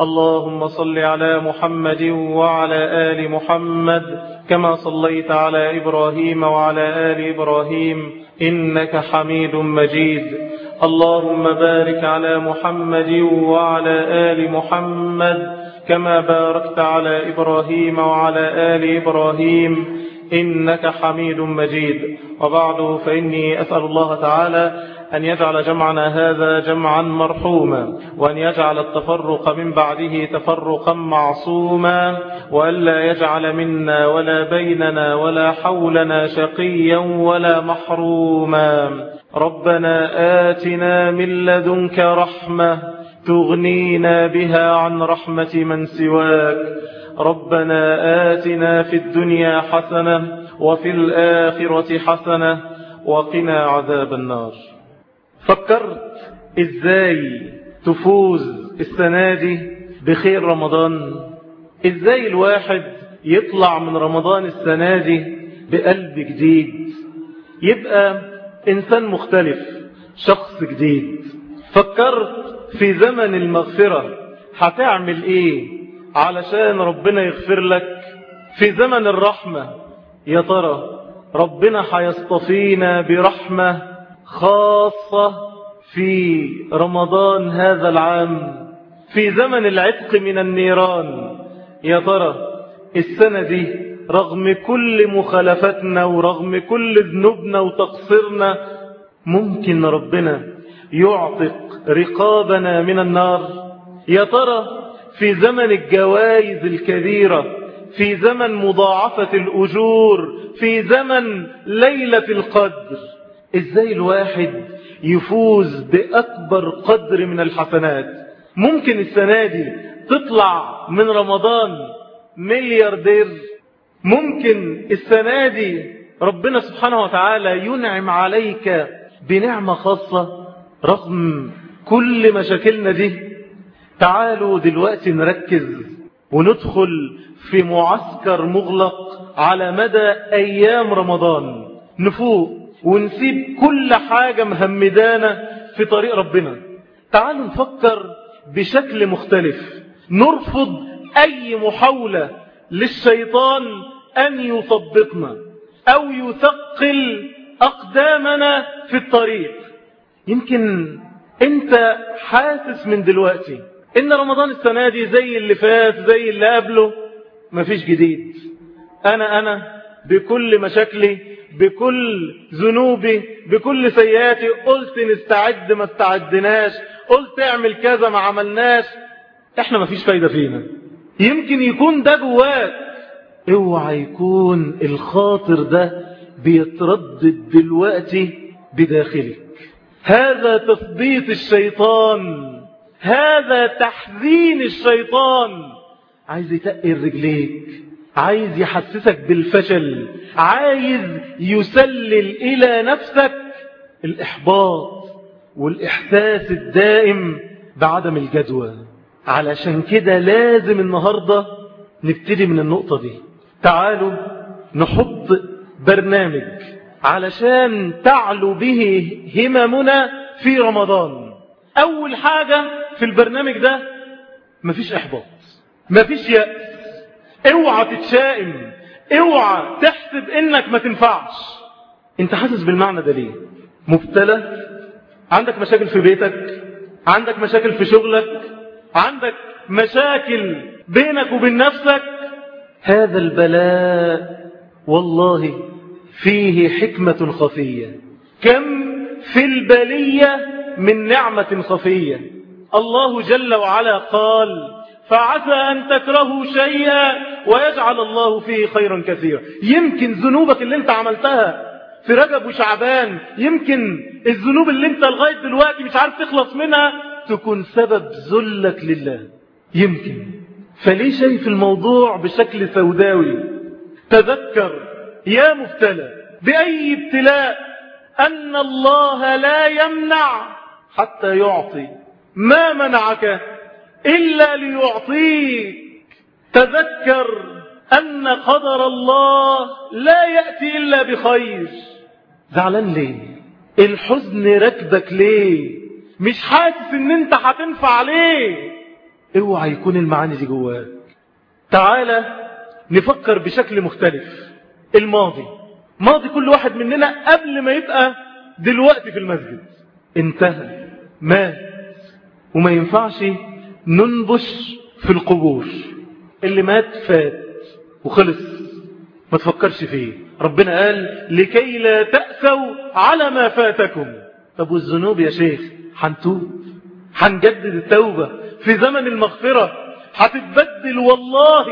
اللهم صل على محمد وعلى آل محمد كما صليت على إبراهيم وعلى آل إبراهيم إنك حميد مجيد. اللهم بارك على محمد وعلى آل محمد كما باركت على إبراهيم وعلى آل إبراهيم إنك حميد مجيد. وبعد فإني أسأل الله تعالى أن يجعل جمعنا هذا جمعا مرحوما وأن يجعل التفرق من بعده تفرقا معصوما وألا يجعل منا ولا بيننا ولا حولنا شقيا ولا محروما. ربنا آتنا من لدنك رحمة تغنينا بها عن رحمة من سواك. ربنا آتنا في الدنيا حسنة وفي الآخرة حسنة وقنا عذاب النار. فكرت إزاي تفوز السنة دي بخير رمضان؟ إزاي الواحد يطلع من رمضان السنة دي بقلب جديد؟ يبقى إنسان مختلف شخص جديد. فكرت في زمن المغفرة هتعمل إيه علشان ربنا يغفر لك؟ في زمن الرحمة يا ترى ربنا هيصطفينا برحمة خاصة في رمضان هذا العام في زمن العتق من النيران. يا ترى السنة دي رغم كل مخالفتنا ورغم كل ذنوبنا وتقصيرنا ممكن ربنا يعتق رقابنا من النار؟ يا ترى في زمن الجوائز الكبيرة في زمن مضاعفة الأجور في زمن ليلة القدر إزاي الواحد يفوز بأكبر قدر من الحسنات؟ ممكن السنة دي تطلع من رمضان ملياردير ممكن السنة دي ربنا سبحانه وتعالى ينعم عليك بنعمة خاصة رغم كل مشاكلنا دي. تعالوا دلوقتي نركز وندخل في معسكر مغلق على مدى أيام رمضان. نفوق. ونسيب كل حاجة مهمدانا في طريق ربنا. تعالوا نفكر بشكل مختلف. نرفض أي محاولة للشيطان أن يثبطنا أو يثقل أقدامنا في الطريق. يمكن أنت حاسس من دلوقتي إن رمضان السنة دي زي اللي فات زي اللي قبله. مفيش جديد. أنا أنا بكل مشاكلي بكل ذنوبي بكل سيئاتي. قلت نستعد ما استعدناش. قلت اعمل كذا ما عملناش. إحنا ما فيش فايدة فينا. يمكن يكون ده جواك. اوعى يكون الخاطر ده بيتردد دلوقتي بداخلك. هذا تثبيط الشيطان. هذا تحزين الشيطان. عايز يتقل رجليك عايز يحسسك بالفشل عايز يسلل إلى نفسك الإحباط والإحساس الدائم بعدم الجدوى. علشان كده لازم النهاردة نبتدي من النقطة دي. تعالوا نحط برنامج علشان تعلو به هممنا في رمضان. أول حاجة في البرنامج ده مفيش إحباط مفيش يأس. اوعى تتشائم اوعى تحسب إنك ما تنفعش. انت حاسس بالمعنى ده ليه؟ مبتلى؟ عندك مشاكل في بيتك؟ عندك مشاكل في شغلك؟ عندك مشاكل بينك وبين نفسك؟ هذا البلاء والله فيه حكمة خفية. كم في البلية من نعمة خفية. الله جل وعلا قال فعسى أن تكرهوا شيئا ويجعل الله فيه خيرا كثيرا. يمكن ذنوبك اللي انت عملتها في رجب وشعبان يمكن الذنوب اللي انت لغاية دلوقتي مش عارف تخلص منها تكون سبب ذلك لله. يمكن. فليه شايف الموضوع بشكل سوداوي؟ تذكر يا مبتلى بأي ابتلاء أن الله لا يمنع حتى يعطي ما منعك إلا ليعطيك. تذكر أن قدر الله لا يأتي إلا بخير. زعلان ليه؟ الحزن ركبك ليه؟ مش حاسس إن أنت هتنفع ليه اوعى يكون المعاني دي جواك. تعالى نفكر بشكل مختلف. الماضي. ماضي كل واحد مننا قبل ما يبقى دلوقتي في المسجد. انتهى. مات. وما ينفعش ننبش في القبور. اللي مات فات وخلص. ما تفكرش فيه. ربنا قال لكي لا تأسوا على ما فاتكم. طب والذنوب يا شيخ؟ هنتوب. هنجدد التوبة في زمن المغفرة. هتتبدل والله.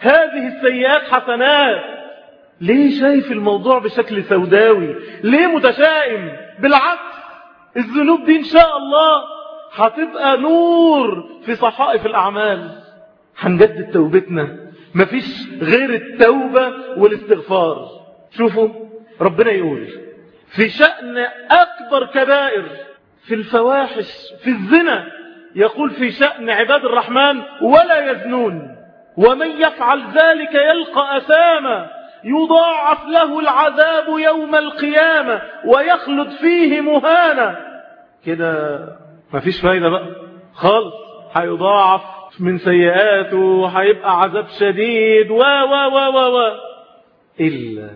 هذه السيئات حسنات. ليه شايف الموضوع بشكل سوداوي؟ ليه متشائم؟ بالعكس. الذنوب دي إن شاء الله هتبقى نور في صحائف الأعمال. هنجدد توبتنا. مفيش غير التوبة والاستغفار. شوفوا ربنا يقول في شأن أكبر كبائر في الفواحش في الزنا يقول في شأن عباد الرحمن ولا يزنون. ومن يفعل ذلك يلقى أثاما يضاعف له العذاب يوم القيامة ويخلد فيه مهانا. كده مفيش فايدة بقى. خالص. هيضاعف من سيئاته هيبقى عذاب شديد. و و و و و. إلا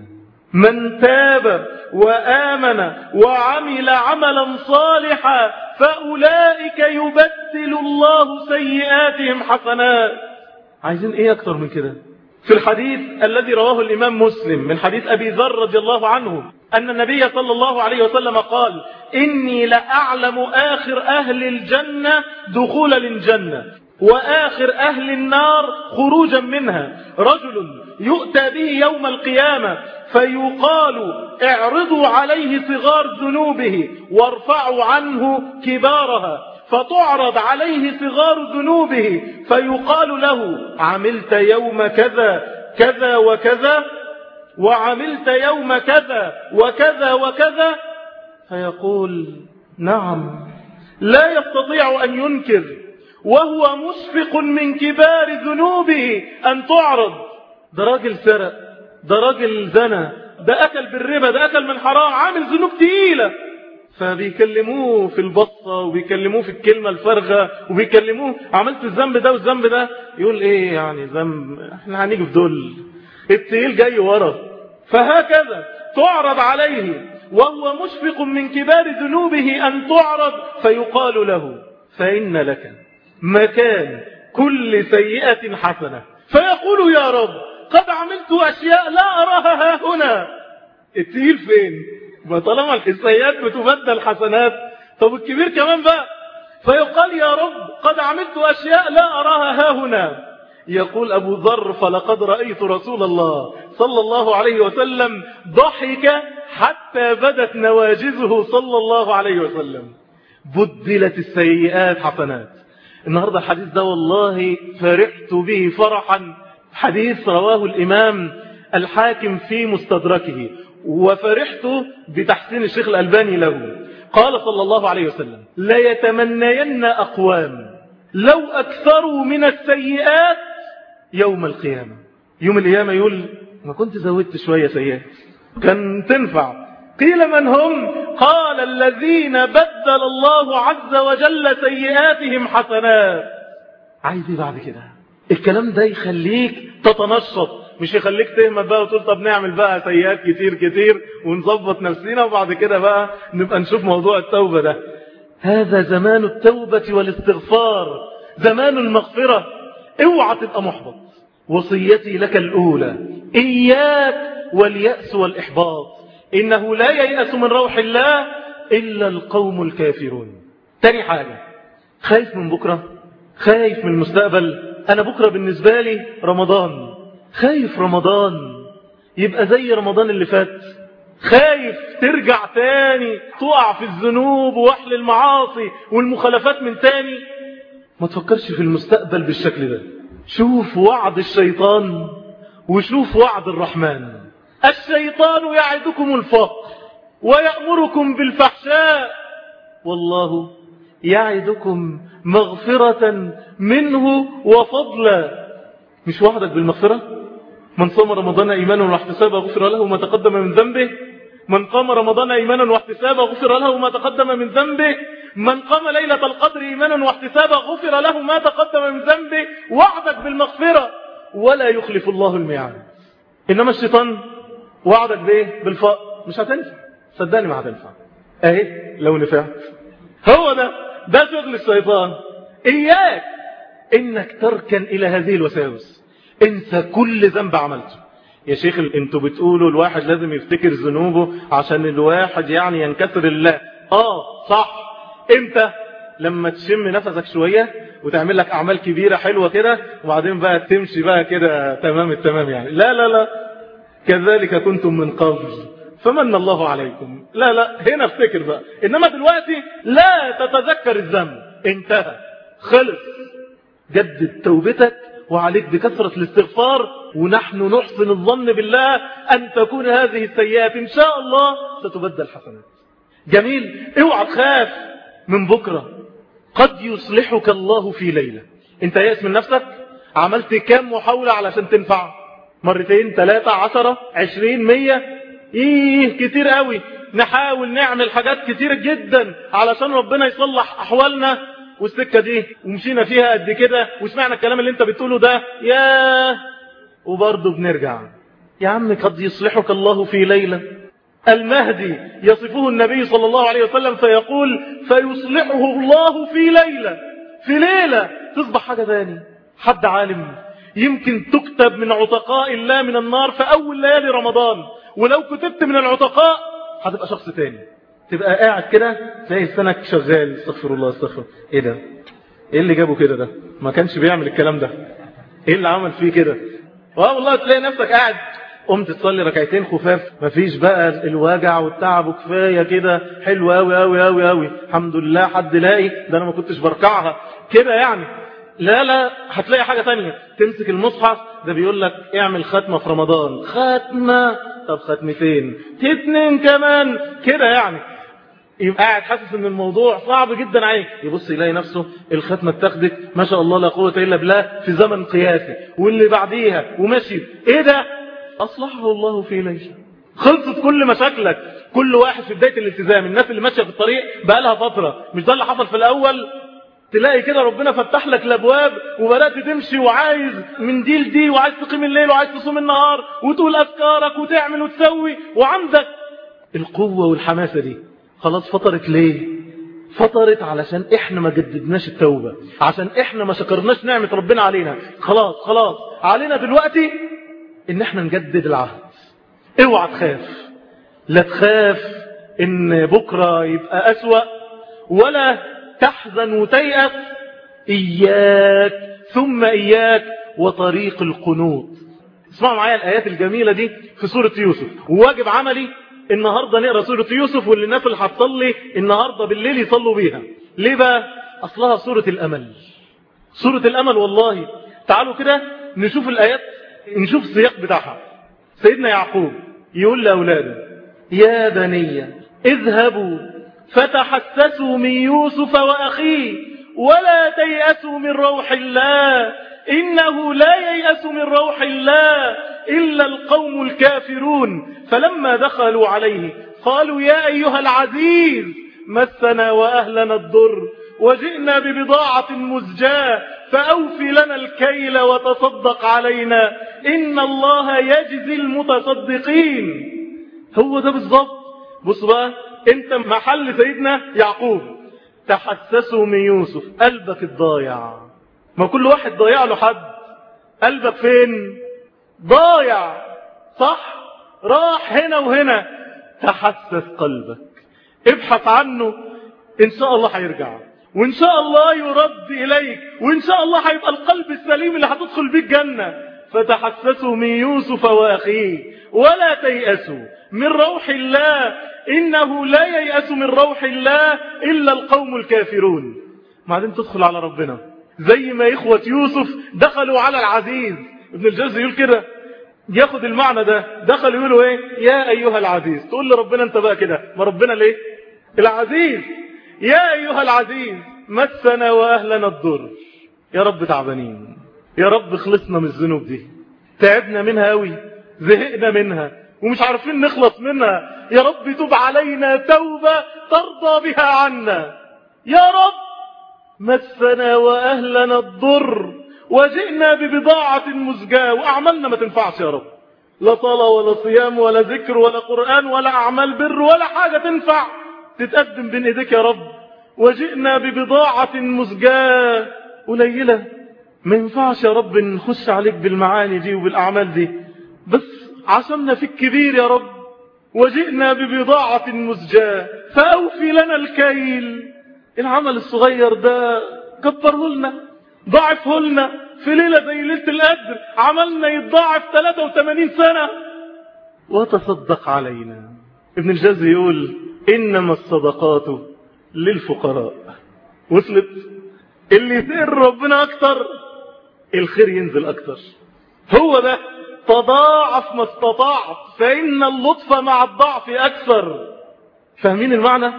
من تاب وآمن وعمل عملا صالحا فأولئك يبدل الله سيئاتهم حسنات. عايزين إيه أكتر من كده؟ في الحديث الذي رواه الإمام مسلم من حديث أبي ذر رضي الله عنه أن النبي صلى الله عليه وسلم قال إني لأعلم آخر أهل الجنة دخولا للجنة وآخر أهل النار خروجا منها. رجل يؤتى به يوم القيامة فيقال اعرضوا عليه صغار ذنوبه وارفعوا عنه كبارها. فتعرض عليه صغار ذنوبه فيقال له عملت يوم كذا كذا وكذا وعملت يوم كذا وكذا وكذا؟ فيقول نعم لا يستطيع أن ينكر وهو مشفق من كبار ذنوبه أن تعرض. ده راجل سرق ده راجل زنى ده أكل بالربا ده أكل من حرام عامل ذنوب تقيلة. فبيكلموه في البصة وبيكلموه في الكلمة الفارغة وبيكلموه عملت الذنب ده والذنب ده؟ يقول إيه يعني ذنب إحنا هنيجي في دول التقيل جاي ورا. فهكذا تعرض عليه وهو مشفق من كبار ذنوبه أن تعرض فيقال له فإن لك مكان كل سيئة حسنة. فيقول يا رب قد عملت أشياء لا أراها ها هنا. التقيل فين؟ ما طالما السيئات بتبدل حسنات طب الكبير كمان بقى. فيقال يا رب قد عملت أشياء لا أراها ها هنا. يقول أبو ذر فلقد رأيت رسول الله صلى الله عليه وسلم ضحك حتى بدت نواجزه صلى الله عليه وسلم. بدلت السيئات حسنات. النهاردة الحديث ده والله فرحت به فرحا. حديث رواه الإمام الحاكم في مستدركه. وفرحت بتحسين الشيخ الألباني له. قال صلى الله عليه وسلم لا يتمنين أقوام. لو أكثروا من السيئات يوم القيامة. يوم القيامة يقول ما كنت زودت شوية سيئات كان تنفع. قيل من هم؟ قال الذين بدل الله عز وجل سيئاتهم حسنات. عايز إيه بعد كده؟ الكلام ده يخليك تتنشط مش يخليك تهمت بقى وتقول طب نعمل بقى سيئات كتير كتير ونظبط نفسنا وبعد كده بقى نبقى نشوف موضوع التوبة ده. هذا زمان التوبة والاستغفار. زمان المغفرة. اوعى تبقى محبط. وصيتي لك الأولى. إياك واليأس والإحباط. إنه لا ييأس من روح الله إلا القوم الكافرون. تاني حاجة. خايف من بكرة. خايف من المستقبل. أنا بكرة بالنسبة لي رمضان. خايف رمضان. يبقى زي رمضان اللي فات. خايف ترجع تاني تقع في الذنوب ووحل المعاصي والمخالفات من تاني. ما تفكرش في المستقبل بالشكل ده. شوف وعد الشيطان وشوف وعد الرحمن. الشيطان يعدكم الفقر ويأمركم بالفحشاء. والله يعدكم مغفرة منه وفضلا. مش وعدك بالمغفرة؟ من صام رمضان إيمانا واحتسابا غفر له ما تقدم من ذنبه. من قام رمضان إيمانا واحتسابا غفر له ما تقدم من ذنبه. من قام ليلة القدر إيمانا واحتسابا غفر له ما تقدم من ذنبه. وعدك بالمغفرة. ولا يخلف الله الميعاد. إنما الشيطان وعدك بإيه؟ بالفقر مش هتنفع. صدقني ما هتنفع. اهي لو نفعت. هو ده. ده شغل الشيطان. إياك إنك تركن إلى هذه الوساوس. انسى كل ذنب عملته. يا شيخ أنتوا بتقولوا الواحد لازم يفتكر ذنوبه عشان الواحد يعني ينكسر الله. آه صح. إمتى؟ لما تشم نفسك شوية وتعمل لك أعمال كبيرة حلوة كده وبعدين بقى تمشي بقى كده تمام التمام يعني. لا لا لا. كذلك كنتم من قبل فمن الله عليكم. لا لا. هنا افتكر بقى. إنما دلوقتي لا تتذكر الذنب. انتهى. خلص. جدد توبتك وعليك بكثرة الاستغفار ونحن نحسن الظن بالله أن تكون هذه السيئات إن شاء الله ستبدل حسنات. جميل اوعى تخاف من بكرة. قد يصلحك الله في ليلة. انت يأس من نفسك؟ عملت كام محاولة علشان تنفع؟ مرتين ثلاثة عشرة عشرين مية؟ إيه كتير قوي. نحاول نعمل حاجات كتير جدا علشان ربنا يصلح أحوالنا. والسكة دي ومشينا فيها قد كده وسمعنا الكلام اللي انت بتقوله ده يا وبرضه بنرجع. يا عم قد يصلحك الله في ليلة. المهدي يصفه النبي صلى الله عليه وسلم فيقول فيصلحه الله في ليلة. في ليلة! تصبح حاجة ثاني حد عالم. يمكن تكتب من عتقاء الله من النار في أول ليالي رمضان ولو كتبت من العتقاء هتبقى شخص تاني. تبقى قاعد كده تلاقي لسانك شغال. استغفر الله استغفر. إيه ده؟ إيه اللي جابه كده ده؟ ما كانش بيعمل الكلام ده. إيه اللي عمل فيه كده؟ آه والله تلاقي نفسك قاعد. قمت تصلي ركعتين خفاف. مفيش بقى الوجع والتعب وكفاية كده. حلو قوي قوي قوي قوي الحمد لله حد لاقي. ده أنا ما كنتش بركعها. كده يعني. لا لا هتلاقي حاجة تانية. تمسك المصحف. ده بيقول لك اعمل ختمة في رمضان. ختمة؟ طب ختمتين. اتنين كمان. كده يعني. يبقى قاعد حاسس إن الموضوع صعب جدا عليك. يبص يلاقي نفسه الختمة اتخذت ما شاء الله لا قوة إلا بالله في زمن قياسي. واللي بعديها ومشي. إيه ده؟ أصلحه الله في ليلة. خلصت كل مشاكلك. كل واحد في بداية الالتزام. الناس اللي ماشية في الطريق بقى لها فترة. مش ده اللي حصل في الأول؟ تلاقي كده ربنا فتح لك الأبواب وبدأت تمشي وعايز من دي لدي وعايز تقيم الليل وعايز تصوم النهار وتقول أذكارك وتعمل وتسوي. وعندك القوة والحماسة دي. خلاص فطرت ليه؟ فطرت علشان إحنا ما جددناش التوبة عشان إحنا ما شكرناش نعمة ربنا علينا. خلاص خلاص علينا دلوقتي إن إحنا نجدد العهد. اوعى تخاف. لا تخاف إن بكرة يبقى أسوأ ولا تحزن وتيأس. إياك ثم إياك وطريق القنوط. اسمعوا معايا الآيات الجميلة دي في سورة يوسف. وواجب عملي النهاردة نقرأ سورة يوسف واللي الناس اللي هتصلي النهاردة بالليل يصلوا بيها؟ ليه بقى؟ أصلها سورة الأمل. سورة الأمل والله. تعالوا كده نشوف الآيات نشوف السياق بتاعها. سيدنا يعقوب يقول لأولاده يا بني اذهبوا فتحسسوا من يوسف وأخيه ولا تيأسوا من روح الله. إنه لا ييأس من روح الله إلا القوم الكافرون. فلما دخلوا عليه قالوا يا أيها العزيز مسنا وأهلنا الضر وجئنا ببضاعة مزجاة فأوفي لنا الكيل وتصدق علينا. إن الله يجزي المتصدقين. هو ده بالظبط. بص بقى أنت محل سيدنا يعقوب. تحسسوا من يوسف قلبك الضايع. ما كل واحد ضايع له حد. قلبك فين؟ ضايع. صح؟ راح هنا وهنا. تحسس قلبك. ابحث عنه. إن شاء الله هيرجع. وإن شاء الله يرد إليك. وإن شاء الله هيبقى القلب السليم اللي هتدخل بيه الجنة. فتحسسوا من يوسف وأخيه. ولا تيأسوا من روح الله. إنه لا ييأس من روح الله إلا القوم الكافرون. بعدين تدخل على ربنا. زي ما إخوة يوسف دخلوا على العزيز. ابن الجوزي يقول كده ياخد المعنى ده دخل يقولوا إيه؟ يا أيها العزيز. تقول لربنا أنت بقى كده ما ربنا ليه؟ العزيز. يا أيها العزيز مسنا وأهلنا الضر. يا رب تعبانين. يا رب خلصنا من الذنوب دي. تعبنا منها قوي زهقنا منها ومش عارفين نخلص منها. يا رب تب علينا توبة ترضى بها عنا. يا رب مسنا وأهلنا الضر وجئنا ببضاعة مزجاة وأعمالنا ما تنفعش يا رب. لا صلاة ولا صيام ولا ذكر ولا قرآن ولا أعمال بر ولا حاجة تنفع. تتقدم بين إيديك يا رب. وجئنا ببضاعة مزجاة. قليلة. ما ينفعش يا رب نخش عليك بالمعاني دي وبالأعمال دي. بس عشمنا فيك كبير يا رب. وجئنا ببضاعة مزجاة. فأوفي لنا الكيل. العمل الصغير ده كبره لنا ضعفه لنا في ليلة زي ليلة القدر عملنا يتضاعف 83 سنة. وتصدق علينا. ابن الجزي يقول إنما الصدقات للفقراء. وصلت؟ اللي يسير ربنا أكتر الخير ينزل أكتر هو ده تضاعف ما استطعت فإن اللطف مع الضعف أكثر. فاهمين المعنى؟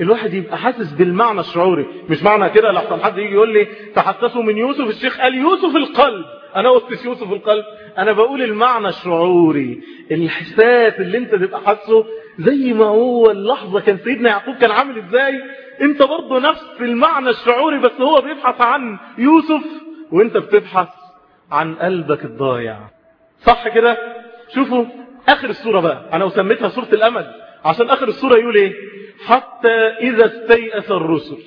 الواحد يبقى حاسس بالمعنى الشعوري. مش معنى كده لحظة حد يجي يقول لي تحسسوا من يوسف الشيخ قال يوسف القلب. أنا قلتش يوسف القلب. أنا بقول المعنى الشعوري. الإحساس اللي أنت تبقى حاسه زي ما هو اللحظة كان سيدنا يعقوب كان عامل إزاي. أنت برضه نفس المعنى الشعوري بس هو بيبحث عن يوسف وأنت بتبحث عن قلبك الضايع. صح كده؟ شوفوا آخر السورة بقى. أنا وسميتها سورة الأمل. عشان آخر السورة يقول إيه؟ حتى إذا استيأس الرسل.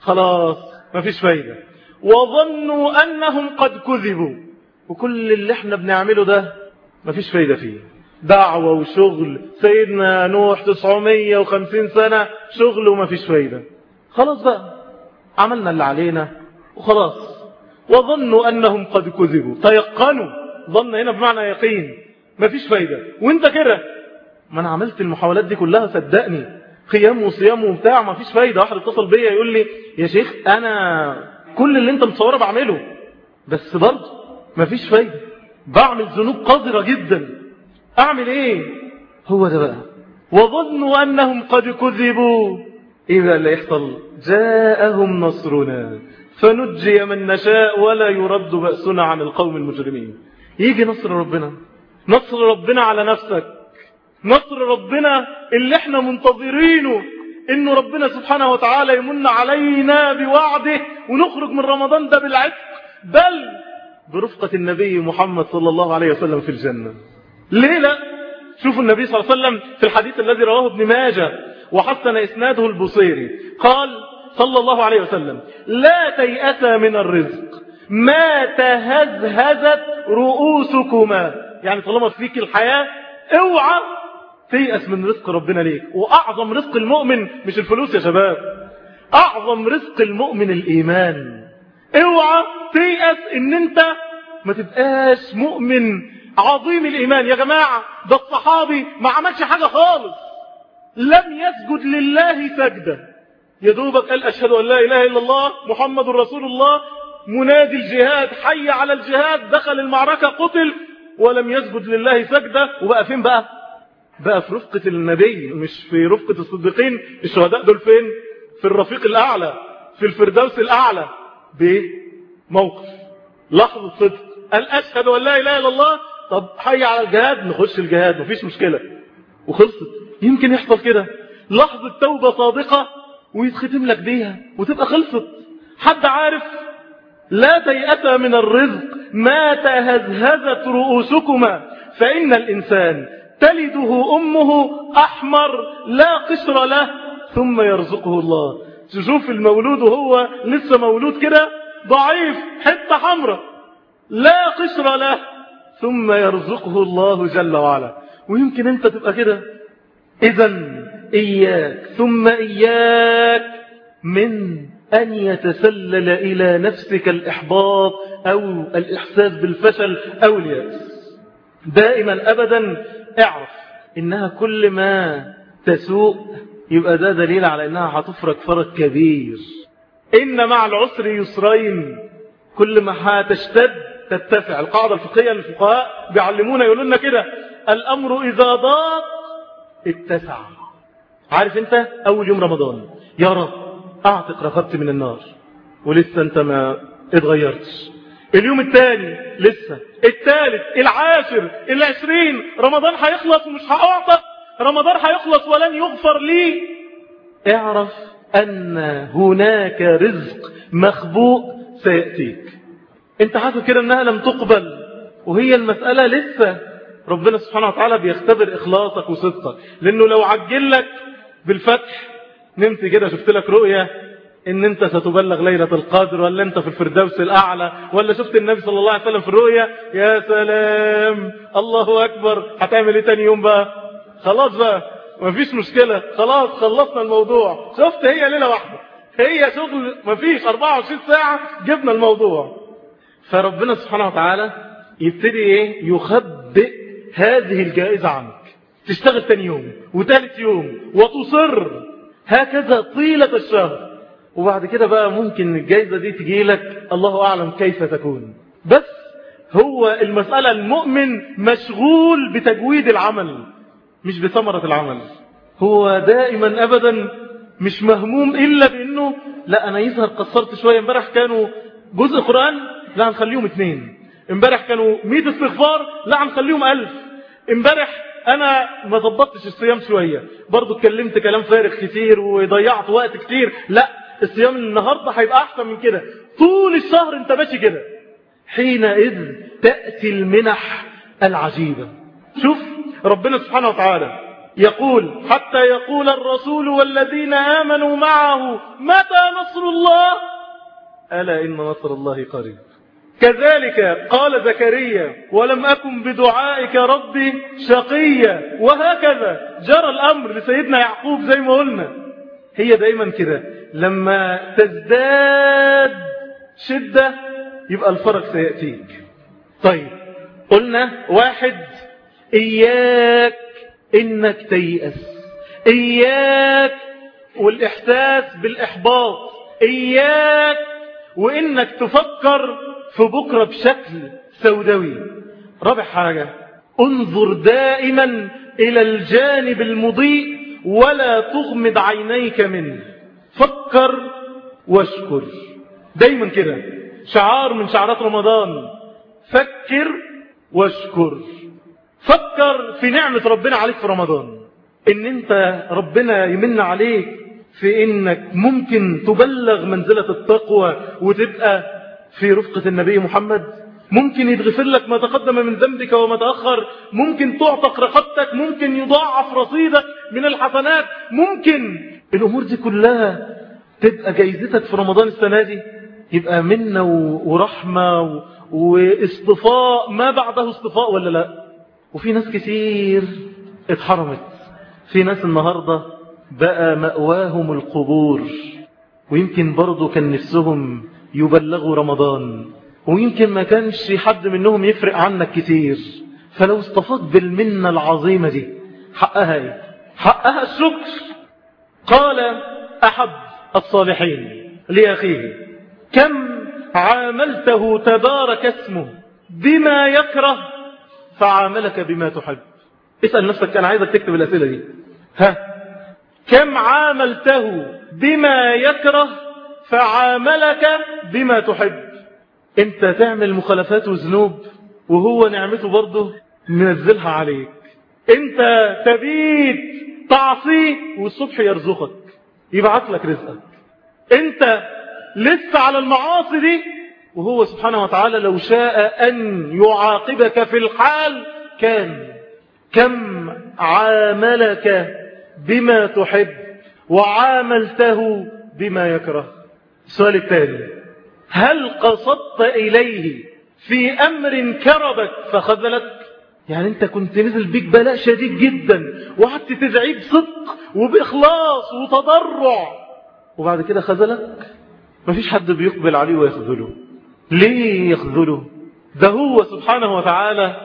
خلاص ما فيش فايدة. وظنوا أنهم قد كذبوا. وكل اللي إحنا بنعمله ده ما فيش فايدة فيه. دعوة وشغل سيدنا نوح 950 سنة شغل وما فيش فايدة. خلاص بقى عملنا اللي علينا وخلاص. وظنوا أنهم قد كذبوا. تيقنوا. ظن هنا بمعنى يقين. ما فيش فايدة. وانت كده. ما أنا عملت المحاولات دي كلها صدقني. قيام وصيام وبتاع ما فيش فايدة. واحد اتصل بيا يقول لي يا شيخ أنا كل اللي أنت متصورة بعمله بس برضه ما فيش فايدة. بعمل ذنوب قذرة جدا. أعمل إيه؟ هو ده بقى. وظنوا أنهم قد كذبوا. بقى اللي يحصل. جاءهم نصرنا. فنجي من نشاء ولا يرد بأسنا عن القوم المجرمين. يجي نصر ربنا. نصر ربنا على نفسك. نصر ربنا اللي إحنا منتظرينه. إنه ربنا سبحانه وتعالى يمن علينا بوعده ونخرج من رمضان ده بالعتق بل برفقة النبي محمد صلى الله عليه وسلم في الجنة. ليه لا؟ شوفوا النبي صلى الله عليه وسلم في الحديث الذي رواه ابن ماجه وحسن إسناده البصيري. قال صلى الله عليه وسلم لا تيأسا من الرزق ما تهزهزت رؤوسكما. يعني طالما فيك الحياة اوعى تيأس من رزق ربنا ليك. وأعظم رزق المؤمن مش الفلوس يا شباب. أعظم رزق المؤمن الإيمان. اوعى تيأس إن أنت ما تبقاش مؤمن عظيم الإيمان. يا جماعة ده الصحابي ما عملش حاجة خالص. لم يسجد لله سجدة يا دوبك قال أشهد أن لا إله إلا الله محمد رسول الله منادي الجهاد حي على الجهاد دخل المعركة قتل ولم يسجد لله سجدة وبقى فين بقى؟ بقى في رفقة النبي مش في رفقة الصديقين الشهداء دول فين؟ في الرفيق الأعلى في الفردوس الأعلى. بموقف. لحظة صدق. قال أشهد أن لا إله إلا الله. طب حي على الجهاد نخش الجهاد مفيش مشكلة. وخلصت. يمكن يحصل كده. لحظة توبة صادقة ويتختم لك بيها وتبقى خلصت. حد عارف؟ لا تيأس من الرزق. ما تهزهزت رؤوسكما. فإن الإنسان تلده أمه أحمر لا قشر له ثم يرزقه الله. تشوف المولود وهو لسه مولود كده ضعيف حتة حمراء لا قشر له ثم يرزقه الله جل وعلا. ويمكن أنت تبقى كده. اذا إياك ثم إياك من أن يتسلل إلى نفسك الإحباط أو الإحساس بالفشل أو اليأس. دائما ابدا اعرف إنها كل ما تسوء يبقى ده دليل على إنها هتفرج فرج كبير. إن مع العسر يسرين كل ما هتشتد تتسع. القاعدة الفقهية للفقهاء بيعلمونا يقولوا لنا كده الأمر إذا ضاق اتسع. عارف أنت؟ أول يوم رمضان. يا رب أعتق رقبتي من النار. ولسه أنت ما اتغيرتش. اليوم الثاني لسه الثالث العاشر العشرين رمضان هيخلص ومش هأعتق رمضان هيخلص ولن يغفر لي. اعرف أن هناك رزق مخبوء سيأتيك. انت حاسس كده أنها لم تقبل وهي المسألة لسه. ربنا سبحانه وتعالى بيختبر إخلاصك وصدقك لأنه لو عجل لك بالفتح نمت كده شفت لك رؤية إن أنت ستبلغ ليلة القدر ولا أنت في الفردوس الأعلى ولا شفت النبي صلى الله عليه وسلم في الرؤية يا سلام الله أكبر. هتعمل إيه تاني يوم بقى؟ خلاص بقى مفيش مشكلة. خلاص خلصنا الموضوع. شفت؟ هي ليلة واحدة. هي شغل مفيش 24 ساعة جبنا الموضوع. فربنا سبحانه وتعالى يبتدي إيه؟ يخبئ هذه الجائزة عنك. تشتغل تاني يوم وثالث يوم وتصر. هكذا طيلة الشهر. وبعد كده بقى ممكن الجائزة دي تجي لك الله أعلم كيف تكون. بس هو المسألة المؤمن مشغول بتجويد العمل مش بثمرة العمل. هو دائما أبدا مش مهموم إلا بأنه لا أنا يظهر قصرت شوية امبارح كانوا جزء قرآن لا هنخليهم اثنين امبارح كانوا 100 استغفار لا هنخليهم ألف. امبارح أنا ما ضبطتش الصيام شوية. برضو اتكلمت كلام فارغ كتير وضيعت وقت كتير لا الصيام النهاردة هيبقى أحسن من كده. طول الشهر أنت ماشي كده. حينئذ تأتي المنح العجيبة. شوف ربنا سبحانه وتعالى يقول حتى يقول الرسول والذين آمنوا معه متى نصر الله؟ ألا إن نصر الله قريب. كذلك قال زكريا ولم أكن بدعائك ربي شقيا. وهكذا جرى الأمر لسيدنا يعقوب زي ما قلنا. هي دايما كده. لما تزداد شدة يبقى الفرج سيأتيك. طيب قلنا واحد إياك إنك تيأس. إياك والإحساس بالإحباط. إياك وإنك تفكر في بكرة بشكل سوداوي. رابع حاجة انظر دائما إلى الجانب المضيء ولا تغمض عينيك منه. فكر واشكر. دايما كده. شعار من شعارات رمضان. فكر واشكر. فكر في نعمة ربنا عليك في رمضان. إن أنت ربنا يمن عليك في إنك ممكن تبلغ منزلة التقوى وتبقى في رفقة النبي محمد. ممكن يتغفر لك ما تقدم من ذنبك وما تأخر. ممكن تعتق رقبتك. ممكن يضاعف رصيدك من الحسنات. ممكن الأمور دي كلها تبقى جايزتك في رمضان السنة دي. يبقى منة ورحمة واصطفاء ما بعده اصطفاء ولا لا؟ وفي ناس كتير اتحرمت. في ناس النهاردة بقى مأواهم القبور. ويمكن برضو كان نفسهم يبلغوا رمضان. ويمكن ما كانش حد منهم يفرق عنك كتير. فلو اصطفاك بالمنة العظيمة دي حقها إيه؟ حقها الشكر. قال أحد الصالحين لأخيه. كم عاملته تبارك اسمه بما يكره فعاملك بما تحب. اسأل نفسك أنا عايزك تكتب الأسئلة دي. ها. كم عاملته بما يكره فعاملك بما تحب. أنت تعمل مخالفات وذنوب وهو نعمته برضه منزلها عليك. أنت تبيت تعصيه والصبح يرزقك يبعث لك رزقك انت لسه على المعاصي دي؟ وهو سبحانه وتعالى لو شاء أن يعاقبك في الحال كان. كم عاملك بما تحب وعاملته بما يكره؟ السؤال الثاني هل قصدت إليه في أمر كربك فخذلك؟ يعني انت كنت نزل بيك بلاء شديد جدا وقعدت تدعيه بصدق وبإخلاص وتضرع. وبعد كده خذلك؟ مفيش حد بيقبل عليه ويخذله. ليه يخذله؟ ده هو سبحانه وتعالى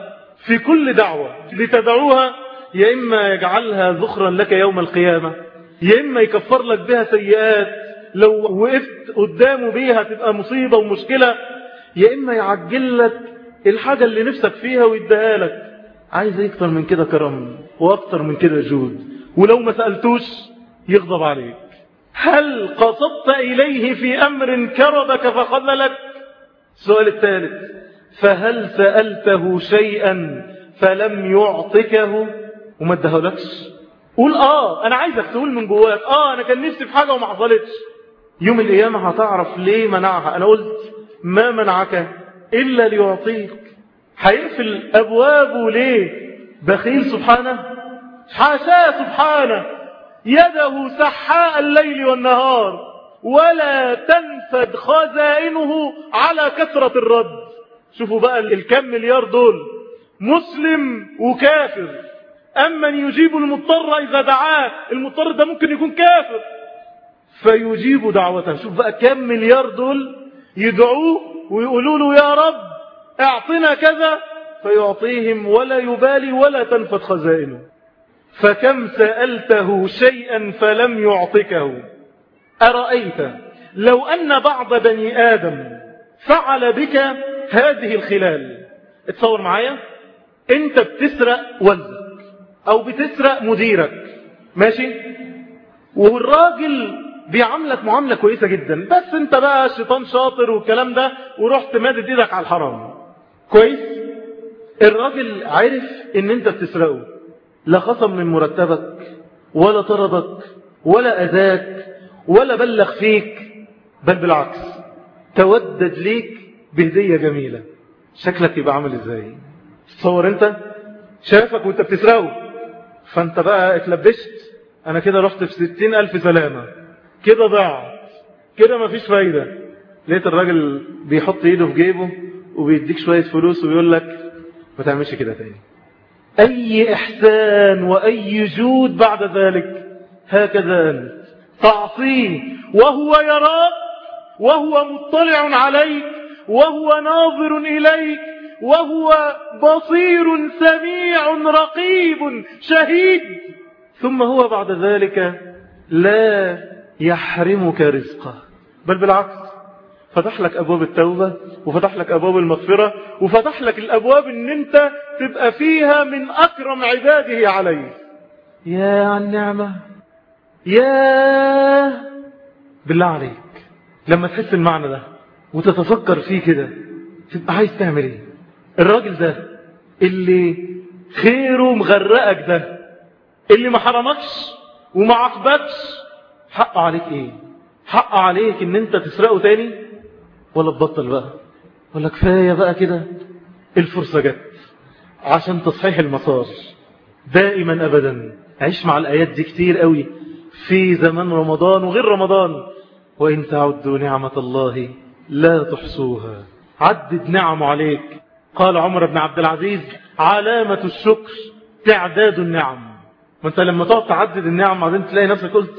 في كل دعوة لتدعوها يا إما يجعلها ذخرا لك يوم القيامة يا إما يكفر لك بها سيئات. لو وقفت قدامه بيها تبقى مصيبة ومشكلة يا إما يعجل لك الحاجة اللي نفسك فيها ويديها لك. عايز أكتر من كده كرم وأكتر من كده جود. ولو ما سألتوش يغضب عليك. هل قصدت إليه في أمر كربك فخذلك السؤال الثالث. فهل سألته شيئا فلم يعطكه؟ وما ادهلكش قول آه أنا عايزك تقول من جواك. آه أنا كان نفسي في حاجة وما حصلتش. يوم القيامة هتعرف ليه منعها. أنا قلت ما منعك إلا ليعطيك هيقفل أبوابه ليه؟ بخيل سبحانه؟ حاشاه سبحانه. يده سحاء الليل والنهار. ولا تنفد خزائنه على كثرة الرد. شوفوا بقى الكم مليار دول. مسلم وكافر. أمن يجيب المضطر إذا دعاه المضطر ده ممكن يكون كافر. فيجيب دعوته. شوف بقى كم مليار دول يدعوه ويقولوا له يا رب اعطنا كذا فيعطيهم ولا يبالي ولا تنفد خزائنه. فكم سألته شيئا فلم يعطكه. أرأيت لو أن بعض بني آدم فعل بك هذه الخلال. اتصور معايا؟ انت بتسرق والدك أو بتسرق مديرك. ماشي؟ والراجل بيعاملك معاملة كويسة جدا. بس انت بقى شيطان شاطر والكلام ده ورحت مادد إيدك على الحرام. كويس؟ الراجل عرف إن أنت بتسرقه. لا خصم من مرتبك ولا طردك ولا أذاك ولا بلغ فيك بل بالعكس. تودد ليك بهدية جميلة. شكلك يبقى عامل إزاي؟ تصور أنت شافك وأنت بتسرقه. فأنت بقى اتلبشت أنا كده رحت في ستين ألف سلامة. كده ضاع كده مفيش فايدة. لقيت الراجل بيحط إيده في جيبه. وبيديك شوية فلوس ويقول لك ما تعملش كده تاني. أي إحسان وأي جود بعد ذلك. هكذا انت تعصيه. وهو يراك وهو مطلع عليك وهو ناظر إليك وهو بصير سميع رقيب شهيد. ثم هو بعد ذلك لا يحرمك رزقه. بل بالعكس فتح لك أبواب التوبة وفتح لك أبواب المغفرة وفتح لك الأبواب أن أنت تبقى فيها من أكرم عباده عليه يا النعمة يا بالله عليك. لما تحس المعنى ده وتتفكر فيه كده تبقى عايز تعمل إيه؟ الراجل ده اللي خيره مغرقك ده اللي ما حرمكش وما عاقبكش حق عليك إيه؟ حق عليك إن أنت تسرقه تاني؟ ولا تبطل بقى. ولا كفاية بقى كده. الفرصة جت. عشان تصحيح المسار. دائما ابدا. عيش مع الآيات دي كتير قوي. في زمن رمضان وغير رمضان. وإن تعدوا نعمة الله لا تحصوها. عدد نعم عليك. قال عمر بن عبد العزيز علامة الشكر تعداد النعم. وانت لما تقعد تعدد النعم بعدين تلاقي نفسك قلت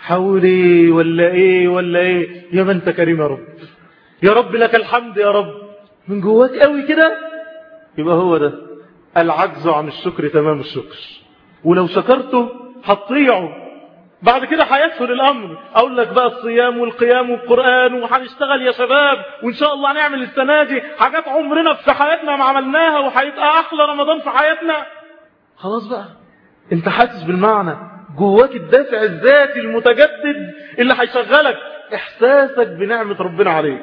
حولي ولا إيه ولا إيه. يا من أنت كريم يا رب. يا رب لك الحمد يا رب. من جواك قوي كده؟ يبقى هو ده. العجز عن الشكر تمام الشكر. ولو شكرته هتطيعه. بعد كده هيسهل الأمر. أقول لك بقى الصيام والقيام والقرآن وهنشتغل يا شباب وإن شاء الله هنعمل السنة دي. حاجات عمرنا في حياتنا ما عملناها وهيبقى أحلى رمضان في حياتنا. خلاص بقى. أنت حاسس بالمعنى. جواك الدافع الذاتي المتجدد اللي هيشغلك. إحساسك بنعمة ربنا عليك.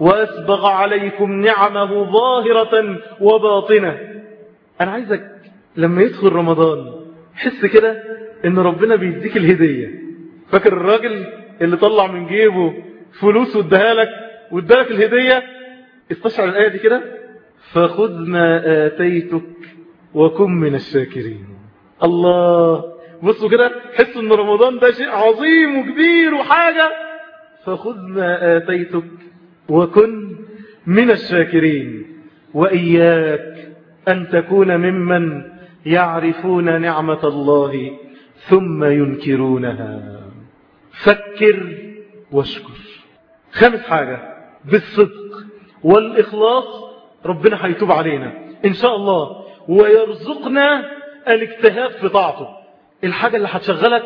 وأسبغ عليكم نعمه ظاهرة وباطنة. أنا عايزك لما يدخل رمضان حس كده إن ربنا بيديك الهدية. فاكر الراجل اللي طلع من جيبه فلوس واداها لك وادالك الهدية؟ استشعر الآية دي كده. فخذ ما آتيتك وكن من الشاكرين. الله. بصوا كده حسوا إن رمضان ده شيء عظيم وكبير وحاجة. فخذ ما آتيتك وكن من الشاكرين وإياك أن تكون ممن يعرفون نعمة الله ثم ينكرونها. فكر واشكر. خامس حاجة بالصدق والإخلاص ربنا هيتوب علينا إن شاء الله ويرزقنا الاجتهاد في طاعته. الحاجة اللي هتشغلك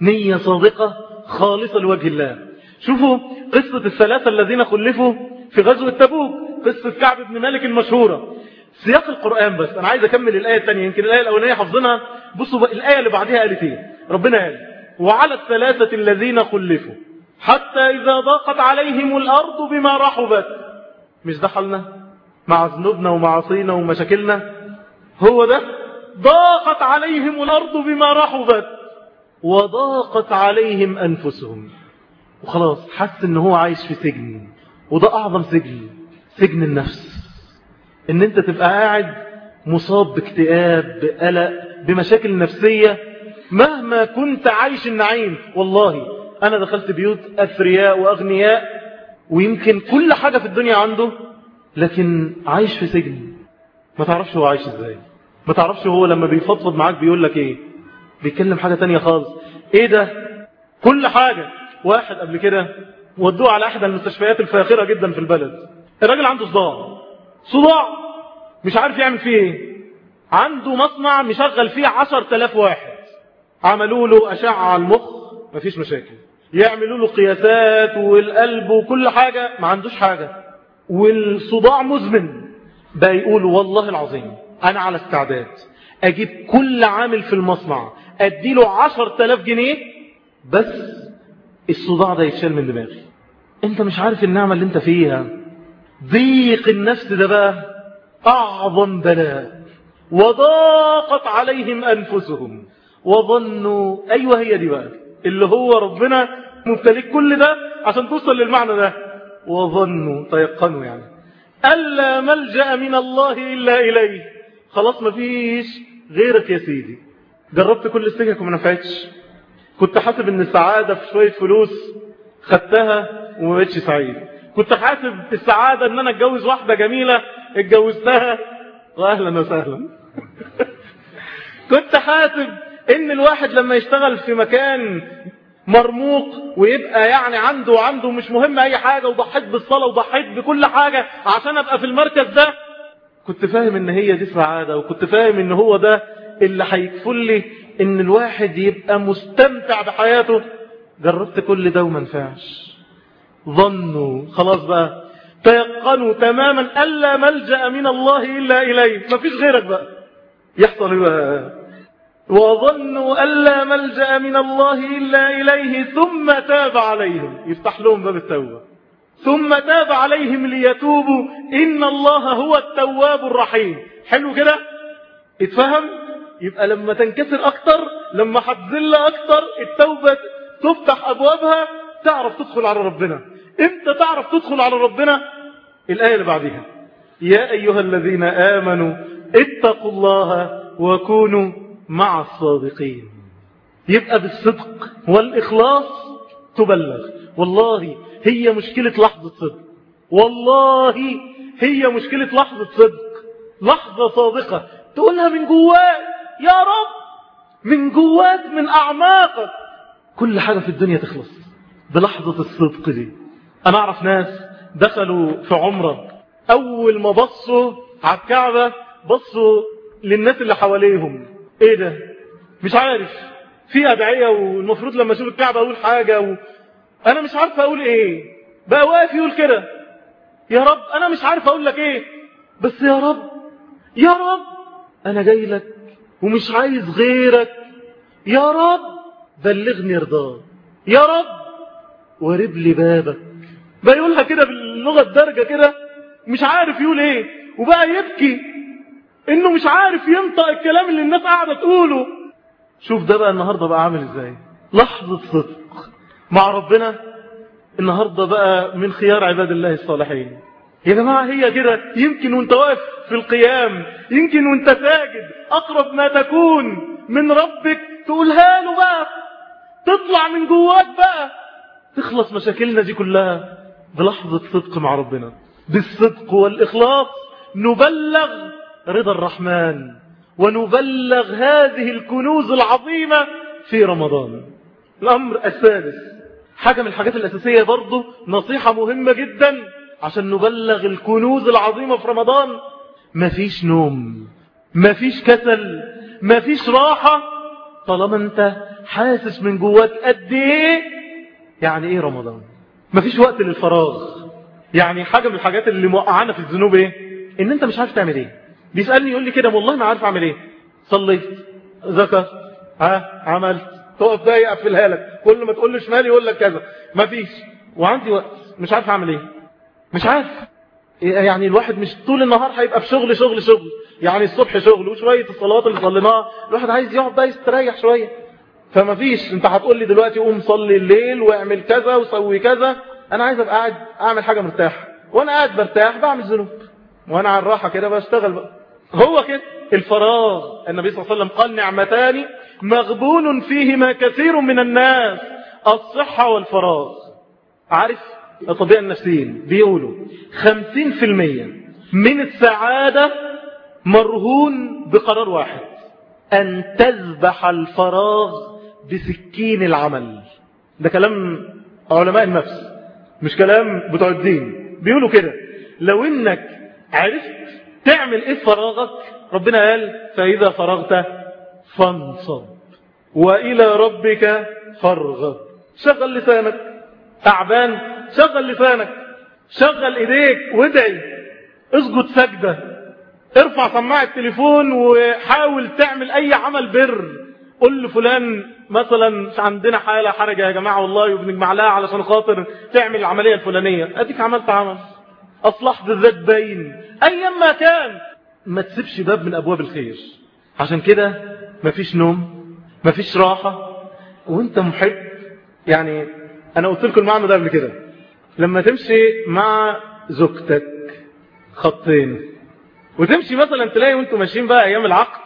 نية صادقة خالصة لوجه الله. شوفوا قصة الثلاثة الذين خلفوا في غزوة تبوك قصة كعب بن مالك المشهورة. سياق القرآن بس أنا عايز أكمل الآية الثانية يمكن الآية الأولانية حفظنا بصوا الآية اللي بعدها قالت إيه؟ ربنا قال وعلى الثلاثة الذين خلفوا حتى إذا ضاقت عليهم الأرض بما رحبت. مش ده حالنا؟ مع ذنوبنا ومعاصينا ومشاكلنا هو ده؟ ضاقت عليهم الأرض بما رحبت وضاقت عليهم أنفسهم. وخلاص حس ان هو عايش في سجن. وده أعظم سجن سجن النفس. إن أنت تبقى قاعد مصاب باكتئاب بقلق بمشاكل نفسية مهما كنت عايش النعيم. والله أنا دخلت بيوت أثرياء وأغنياء ويمكن كل حاجة في الدنيا عنده لكن عايش في سجن. ما تعرفش هو عايش إزاي. ما تعرفش هو لما بيفضفض معاك بيقول لك إيه. بيتكلم حاجة تانية خالص. إيه ده؟ كل حاجة. واحد قبل كده ودوه على احدى المستشفيات الفاخرة جدا في البلد. الراجل عنده صداع. صداع مش عارف يعمل فيه إيه. عنده مصنع مشغل فيه عشر تلاف واحد. عملوا له أشعة على المخ مفيش مشاكل. يعملوا له قياسات والقلب وكل حاجة ما عندوش حاجة. والصداع مزمن. بقى يقول والله العظيم أنا على استعداد. أجيب كل عامل في المصنع. أديله عشر تلاف جنيه بس. الصداع ده يتشال من دماغي. انت مش عارف النعمة اللي انت فيها. ضيق النفس ده بقى أعظم بلاء. وضاقت عليهم أنفسهم. وظنوا أيوة هي دي بقى اللي هو ربنا مبتليك كل ده عشان توصل للمعنى ده. وظنوا تيقنوا يعني. ألا ملجأ من الله إلا إليه. خلاص مفيش غيرك يا سيدي. جربت كل السكك وما نفعتش. كنت حاسب إن السعادة في شوية فلوس خدتها وما بقتش سعيد. كنت حاسب السعادة إن أنا أتجوز واحدة جميلة اتجوزتها. واهلا وسهلا. كنت حاسب إن الواحد لما يشتغل في مكان مرموق ويبقى يعني عنده عنده مش مهم أي حاجة وضحيت بالصلاة وضحيت بكل حاجة عشان أبقى في المركز ده كنت فاهم إن هي دي سعادة وكنت فاهم إن هو ده اللي هيكفل لي إن الواحد يبقى مستمتع بحياته. جربت كل ده وما نفعش. ظنوا. خلاص بقى. تيقنوا تماما ألا ملجأ من الله إلا إليه. ما فيش غيرك بقى. يحصل بقى. وظنوا ألا ملجأ من الله إلا إليه. ثم تاب عليهم. يفتح لهم باب التوبة. ثم تاب عليهم ليتوبوا. إن الله هو التواب الرحيم. حلو كده؟ اتفهم؟ يبقى لما تنكسر أكتر لما هتذل أكتر التوبة تفتح أبوابها تعرف تدخل على ربنا. إمتى تعرف تدخل على ربنا؟ الآية اللي بعدها يا أيها الذين آمنوا اتقوا الله وكونوا مع الصادقين. يبقى بالصدق والإخلاص تبلغ. والله هي مشكلة لحظة صدق. والله هي مشكلة لحظة صدق. لحظة صادقة. تقولها من جواك يا رب من جواك من أعماقك. كل حاجة في الدنيا تخلص بلحظة الصدق دي. أنا أعرف ناس دخلوا في عمرة. أول ما بصوا على الكعبة بصوا للناس اللي حواليهم. إيه ده؟ مش عارف. في أدعية والمفروض لما أشوف الكعبة أقول حاجة و... أنا مش عارف أقول إيه. بقى واقف يقول كده. يا رب أنا مش عارف أقول لك إيه. بس يا رب يا رب أنا جاي لك ومش عايز غيرك. يا رب بلغني رضاك. يا رب ورب لي بابك. بقى يقولها كده باللغة الدرجة كده مش عارف يقول إيه. وبقى يبكي إنه مش عارف ينطق الكلام اللي الناس قاعدة تقوله. شوف ده بقى النهاردة بقى عامل إزاي. لحظة صدق. مع ربنا النهاردة بقى من خيار عباد الله الصالحين. يا جماعة هي كده. يمكن وانت واقف في القيام يمكن وانت ساجد أقرب ما تكون من ربك تقولها له بقى. تطلع من جواك بقى. تخلص مشاكلنا دي كلها بلحظة صدق مع ربنا. بالصدق والإخلاص نبلغ رضا الرحمن ونبلغ هذه الكنوز العظيمة في رمضان. الأمر الثالث حاجة من الحاجات الأساسية برضو نصيحة مهمة جدا. عشان نبلغ الكنوز العظيمة في رمضان. مفيش نوم مفيش كسل مفيش راحة. طالما انت حاسس من جواك قد إيه يعني إيه رمضان؟ مفيش وقت للفراغ. يعني حاجة من الحاجات اللي موقعانا في الذنوب إيه؟ ان انت مش عارف تعمل إيه. بيسألني يقول لي كده والله ما عارف اعمل إيه. صليت ذكرت ها عملت تقف ده يقفلها لك. كل ما تقول له شمال يقول لك كذا. ما فيش وعندي وقت مش عارف اعمل إيه. مش عارف. يعني الواحد مش طول النهار هيبقى في شغل شغل شغل. يعني الصبح شغل وشوية الصلوات اللي صليناها. الواحد عايز يقعد بقى يستريح شوية. فما فيش. انت هتقول لي دلوقتي قوم صلي الليل واعمل كذا وسوي كذا. أنا عايز أبقى قاعد أعمل حاجة مرتاح. وأنا قاعد برتاح بعمل ذنوب. وأنا على الراحة كده بشتغل بقى. هو كده. الفراغ. النبي صلى الله عليه وسلم قال نعمتان مغبون فيهما كثير من الناس. الصحة والفراغ. عارف الطبيعة النفسيين بيقولوا خمسين في المية من السعادة مرهون بقرار واحد أن تذبح الفراغ بسكين العمل. ده كلام علماء النفس مش كلام بتوع الدين. بيقولوا كده لو إنك عرفت تعمل إيه فراغك ربنا قال فإذا فرغت فانصب وإلى ربك فارغب. شغل لسانك تعبان شغل لسانك شغل إيديك وادعي اسجد سجدة ارفع سماعة التليفون وحاول تعمل أي عمل بر. قل لفلان مثلا عندنا حالة حرجة يا جماعة والله وبنجمع لها علشان خاطر تعمل العملية الفلانية. أديك عملت عمل. أصلحت الذات باين أيام ما كان. ما تسيبش باب من أبواب الخير. عشان كده مفيش نوم مفيش راحة. وأنت محب. يعني أنا قلت لكم المعنى ده قبل كده. لما تمشي مع زوجتك خطين وتمشي مثلا تلاقي وأنتوا ماشيين بقى أيام العقد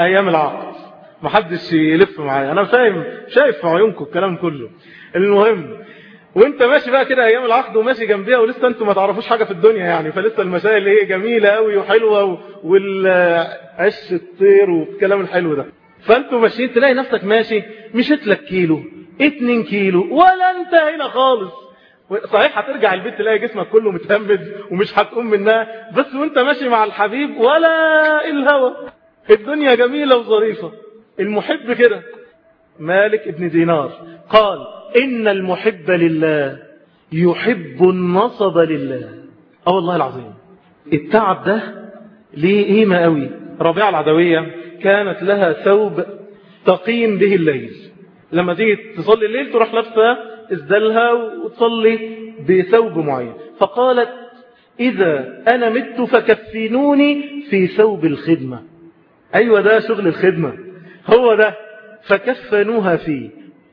أيام العقد. محدش يلف معايا. أنا فاهم شايف في عيونكم الكلام كله. المهم وأنت ماشي بقى كده أيام العقد وماشي جنبيها ولسه أنتوا ما تعرفوش حاجة في الدنيا يعني. فلسه المسائل إيه جميلة قوي وحلوة والعش الطير والكلام الحلو ده. فأنتوا ماشيين تلاقي نفسك ماشي مشيت لك كيلو اتنين كيلو ولا أنت هنا خالص. صحيح هترجع البيت تلاقي جسمك كله متهمد ومش هتقوم منها بس وانت ماشي مع الحبيب ولا الهوى الدنيا جميلة وظريفة. المحب كده. مالك ابن دينار قال إن المحب لله يحب النصب لله. آه والله العظيم. التعب ده ليه قيمة قوي. ربيعة العدوية كانت لها ثوب تقيم به الليل. لما تيجي تصلي الليل تروح لابسة ازدلها وتصلي بثوب معين. فقالت إذا أنا مت فكفنوني في ثوب الخدمة. أيوة ده شغل الخدمة. هو ده فكفنوها فيه.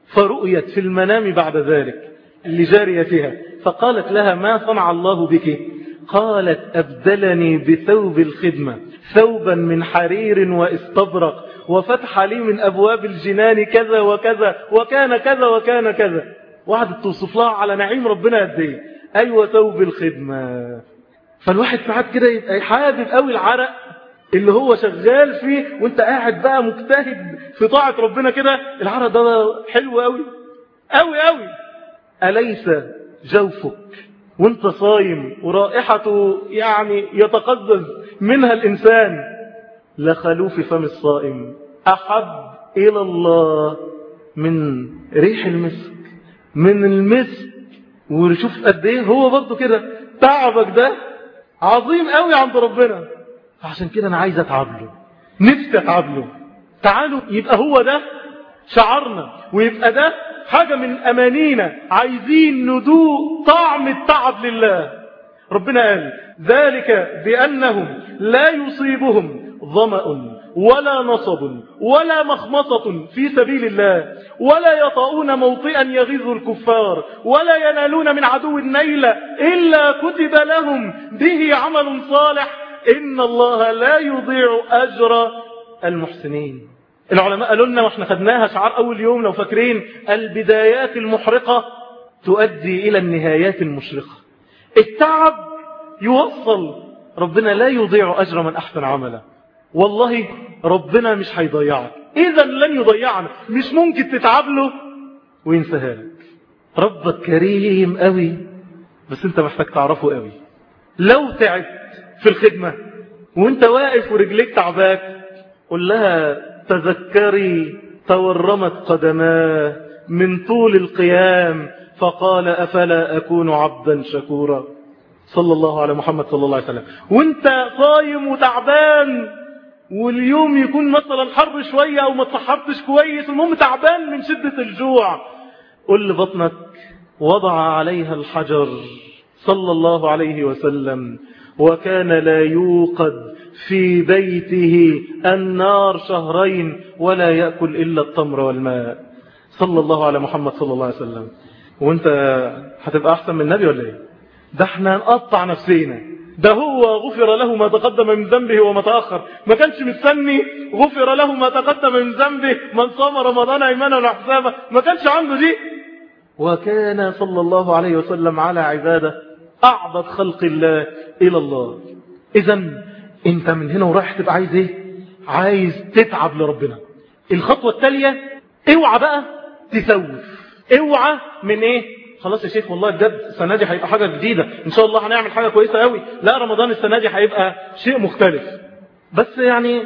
فرؤيت في المنام بعد ذلك لجاريتها فقالت لها ما صنع الله بك؟ قالت أبدلني بثوب الخدمة ثوبا من حرير واستبرق وفتح لي من أبواب الجنان كذا وكذا وكان كذا وكان كذا. وقعدت توصف لها على نعيم ربنا قد إيه؟ أيوة ثوب الخدمة. فالواحد ساعات كده يبقى حابب قوي العرق اللي هو شغال فيه وانت قاعد بقى مجتهد في طاعة ربنا كده العرق ده حلو قوي. قوي قوي. أليس جوفك وانت صايم ورائحته يعني يتقزز منها الإنسان؟ لخلوف فم الصائم. أحب إلى الله من ريح المسك. من المسك وشوف قد إيه هو برضه كده تعبك ده عظيم قوي عند ربنا. عشان كده أنا عايز اتعب له نفسي اتعب له تعالوا يبقى هو ده شعرنا ويبقى ده حاجة من أمانينا عايزين ندوق طعم التعب لله. ربنا قال ذلك بأنهم لا يصيبهم ظمأ ولا نصب ولا مخمصة في سبيل الله ولا يطؤون موطئا يغيظ الكفار ولا ينالون من عدو النيل إلا كتب لهم به عمل صالح. إن الله لا يضيع أجر المحسنين. العلماء قالوا لنا وإحنا خدناها شعار أول يوم لو فاكرين البدايات المحرقة تؤدي إلى النهايات المشرقة. التعب يوصل. ربنا لا يضيع أجر من أحسن عملا والله ربنا مش هيضيعك. إذا لن يضيعنا. مش ممكن تتعب له وينساها لك. ربك كريم قوي. بس انت محتاج تعرفه قوي. لو تعبت في الخدمة وانت واقف ورجليك تعباك قل لها تذكري تورمت قدماه من طول القيام. فقال أفلا أكون عبدا شكورا. صلى الله على محمد صلى الله عليه وسلم. وانت صايم وتعبان واليوم يكون مثلا حر شوية أو ما تصحبتش كويس المهم تعبان من شدة الجوع. قل لبطنك وضع عليها الحجر صلى الله عليه وسلم وكان لا يوقد في بيته النار شهرين ولا يأكل إلا التمر والماء. صلى الله على محمد صلى الله عليه وسلم. وانت هتبقى أحسن من النبي ولا إيه؟ ده إحنا نقطع نفسينا. ده هو غفر له ما تقدم من ذنبه وما تأخر ما كانش مستني غفر له ما تقدم من ذنبه. من صام رمضان إيمانا وحسابا ما كانش عنده دي. وكان صلى الله عليه وسلم على عباده أعبد خلق الله إلى الله. إذا أنت من هنا ورايح تبقى عايز إيه؟ عايز تتعب لربنا. الخطوة التالية اوعى بقى تسوف. اوعى من إيه؟ خلاص يا شيخ والله بجد السنة دي هيبقى حاجة جديدة. إن شاء الله هنعمل حاجة كويسة قوي لا رمضان السنة دي هيبقى شيء مختلف. بس يعني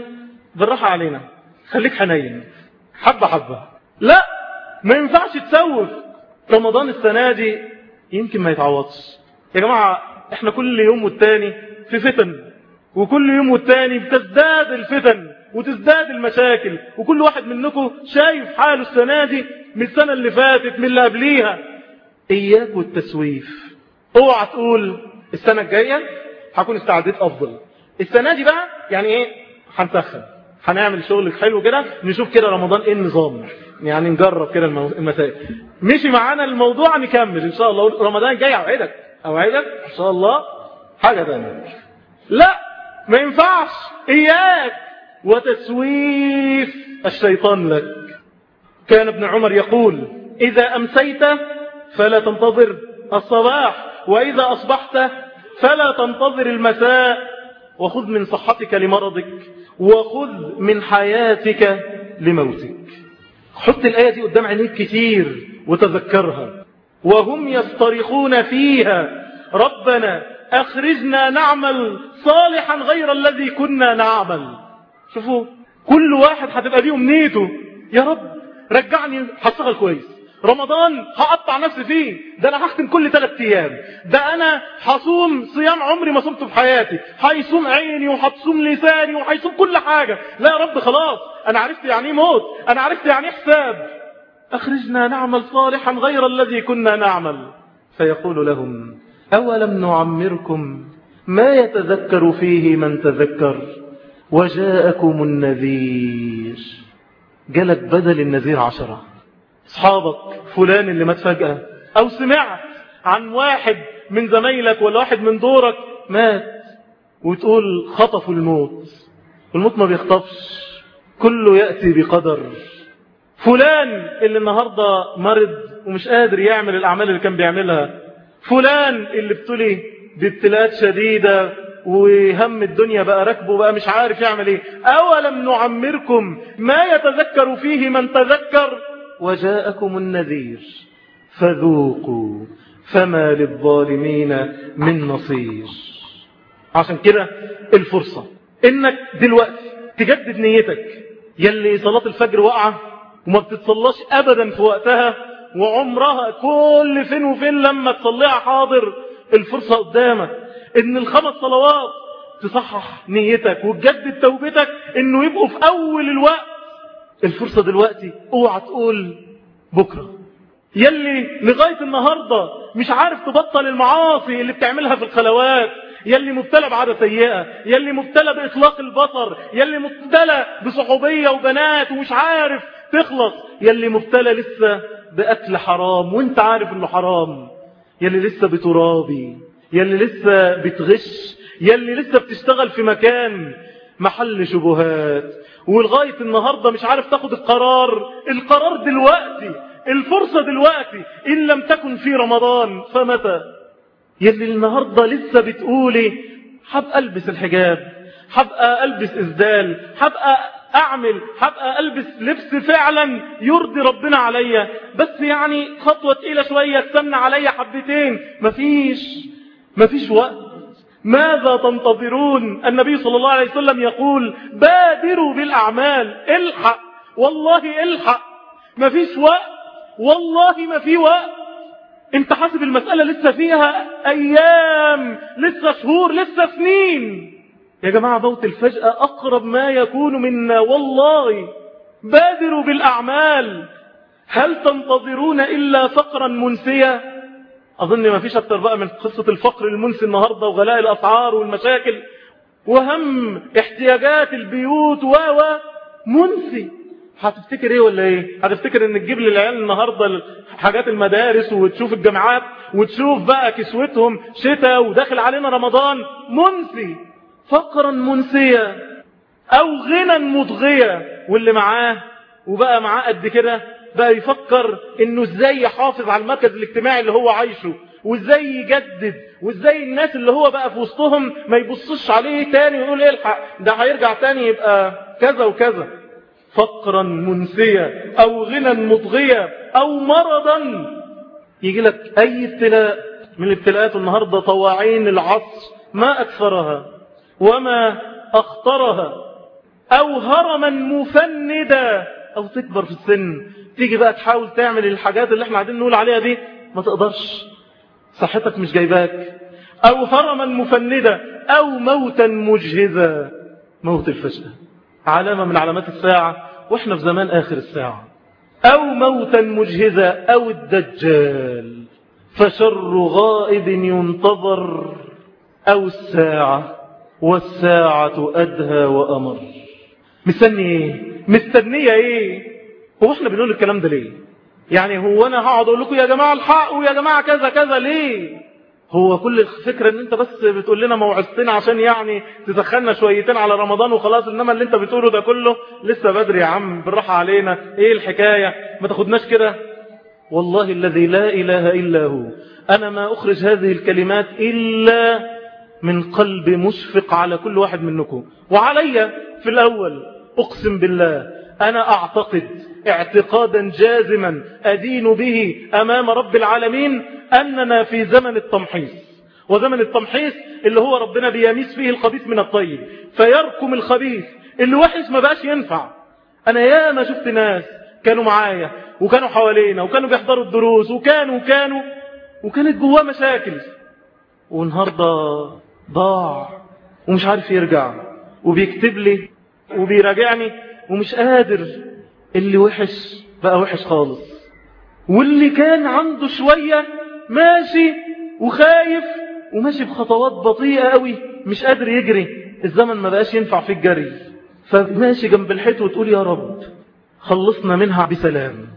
بالراحة علينا. خليك حنين. حبة حبة. لا ما ينفعش تسوف. رمضان السنة دي يمكن ما يتعوضش. يا جماعة إحنا كل يوم والتاني في فتن. وكل يوم والتاني بتزداد الفتن وتزداد المشاكل. وكل واحد منكم شايف حاله السنة دي من السنة اللي فاتت من اللي قبليها. إياك والتسويف. اوعى تقول السنة الجاية هكون استعديت أفضل. السنة دي بقى يعني إيه؟ هنسخن. هنعمل شغل حلو كده نشوف كده رمضان إيه النظام. يعني نجرب كده المسائل. مشي معانا الموضوع نكمل. إن شاء الله رمضان الجاي أوعدك. أوعدك إن شاء الله حاجة تانية. لا ما ينفعش. إياك وتسويف الشيطان لك. كان ابن عمر يقول إذا أمسيت فلا تنتظر الصباح وإذا أصبحت فلا تنتظر المساء. وخذ من صحتك لمرضك وخذ من حياتك لموتك. حط الآية دي قدام عينيك كتير وتذكرها. وهم يصطرخون فيها ربنا أخرجنا نعمل صالحا غير الذي كنا نعمل. شوفوا كل واحد هتبقى دي أمنيته يا رب رجعني هشتغل كويس. رمضان هقطع نفسي فيه. ده أنا هختم كل ثلاث أيام. ده أنا هصوم صيام عمري ما صمته في حياتي. هيصوم عيني وهتصوم لساني وهيصوم كل حاجة. لا يا رب خلاص. أنا عرفت يعني موت. أنا عرفت يعني حساب. أخرجنا نعمل صالحا غير الذي كنا نعمل. فيقول لهم أولم نعمركم ما يتذكر فيه من تذكر؟ وجاءكم النذير. جلت بدل النذير عشرة. أصحابك فلان اللي مات فجأة. أو سمعت عن واحد من زمايلك ولا واحد من دورك مات وتقول خطفوا الموت. الموت ما بيخطفش. كله يأتي بقدر. فلان اللي النهاردة مرض ومش قادر يعمل الأعمال اللي كان بيعملها. فلان اللي ابتلي بابتلاءات شديدة وهم الدنيا بقى ركبه بقى مش عارف يعمل إيه. أولم نعمركم ما يتذكر فيه من تذكر؟ وجاءكم النذير فذوقوا فما للظالمين من نصير. عشان كده الفرصة إنك دلوقتي تجدد نيتك يلي صلاة الفجر وقعة وما بتتصلاش ابدا في وقتها وعمرها كل فين وفين لما تصليها حاضر. الفرصة قدامك إن الخمس صلوات تصحح نيتك وتجدد توبتك إنه يبقوا في أول الوقت. الفرصة دلوقتي اوعى تقول بكرة. يلي لغاية النهاردة مش عارف تبطل المعاصي اللي بتعملها في الخلوات. يلي مبتلى بعادة سيئة يلي مبتلى بإطلاق البصر يلي مبتلى بصحوبية وبنات ومش عارف تخلص. يلي مبتلى لسه بأكل حرام وانت عارف إنه حرام. يلي لسه بترابي يلي لسه بتغش يلي لسه بتشتغل في مكان محل شبهات. ولغاية النهاردة مش عارف تاخد القرار. القرار دلوقتي الفرصة دلوقتي. إن لم تكن في رمضان فمتى؟ يلي النهاردة لسه بتقولي حبقى ألبس الحجاب حبقى ألبس إزدال حبقى أعمل حبقى ألبس لبس فعلا يرضي ربنا عليا بس يعني خطوة تقيلة شوية تسمن عليا حبتين. مفيش مفيش وقت. ماذا تنتظرون؟ النبي صلى الله عليه وسلم يقول بادروا بالأعمال الحق. والله الحق. مفيش وقت. والله ما في وقت. انت حاسب المسألة لسه فيها أيام لسه شهور لسه سنين. يا جماعة موت الفجأة أقرب ما يكون منا. والله بادروا بالأعمال. هل تنتظرون إلا فقرا منسيا؟ أظن ما فيش أكتر بقى من قصة الفقر المنسي النهاردة وغلاء الأسعار والمشاكل وهم احتياجات البيوت و منسي هتفتكر إيه ولا إيه؟ هتفتكر إن تجيب للعيال النهاردة حاجات المدارس وتشوف الجامعات وتشوف بقى كسوتهم شتاء وداخل علينا رمضان منسي فقرا منسيا أو غنى مضغية. واللي معاه وبقى معاه قد كده؟ بقى يفكر إنه إزاي يحافظ على المركز الاجتماعي اللي هو عايشه وإزاي يجدد وإزاي الناس اللي هو بقى في وسطهم ما يبصش عليه تاني ويقول الحق ده هيرجع تاني يبقى كذا وكذا. فقرا منسيا أو غنى مطغيا أو مرضا. يجي لك أي ابتلاء من الابتلاءات النهاردة طواعين العصر ما أكثرها وما أخطرها أو هرما مفندا أو تكبر في السن تيجي بقى تحاول تعمل الحاجات اللي إحنا قاعدين نقول عليها دي ما تقدرش. صحتك مش جايباك. أو هرما مفندا أو موتا مجهزا موت الفجأة علامة من علامات الساعة وإحنا في زمان آخر الساعة. أو موتا مجهزا أو الدجال. فشر غائب ينتظر. أو الساعة والساعة أدهى وأمر. مستني إيه؟ مستنية إيه؟ هو إحنا بنقول الكلام ده ليه؟ يعني هو أنا هقعد أقول لكم يا جماعة الحق ويا جماعة كذا كذا ليه؟ هو كل الفكرة إن أنت بس بتقول لنا موعظتين عشان يعني تدخلنا شويتين على رمضان وخلاص إنما اللي أنت بتقوله ده كله لسه بدري يا عم بالراحة علينا. إيه الحكاية؟ ما تاخدناش كده؟ والله الذي لا إله إلا هو. أنا ما أخرج هذه الكلمات إلا من قلب مشفق على كل واحد منكم. وعلي في الأول أقسم بالله أنا أعتقد اعتقادا جازما أدين به أمام رب العالمين أننا في زمن التمحيص. وزمن التمحيص اللي هو ربنا بيميز فيه الخبيث من الطيب. فيركم الخبيث. اللي وحش ما بقاش ينفع. أنا يا ما شفت ناس كانوا معايا وكانوا حوالينا وكانوا بيحضروا الدروس وكانوا وكانوا وكانت جواه مشاكل. والنهاردة ضاع ومش عارف يرجع وبيكتب لي وبيراجعني ومش قادر اللي وحش بقى وحش خالص. واللي كان عنده شوية ماشي وخايف وماشي بخطوات بطيئة قوي مش قادر يجري الزمن ما بقاش ينفع في الجري. فماشي جنب الحيط وتقول يا رب خلصنا منها بسلام.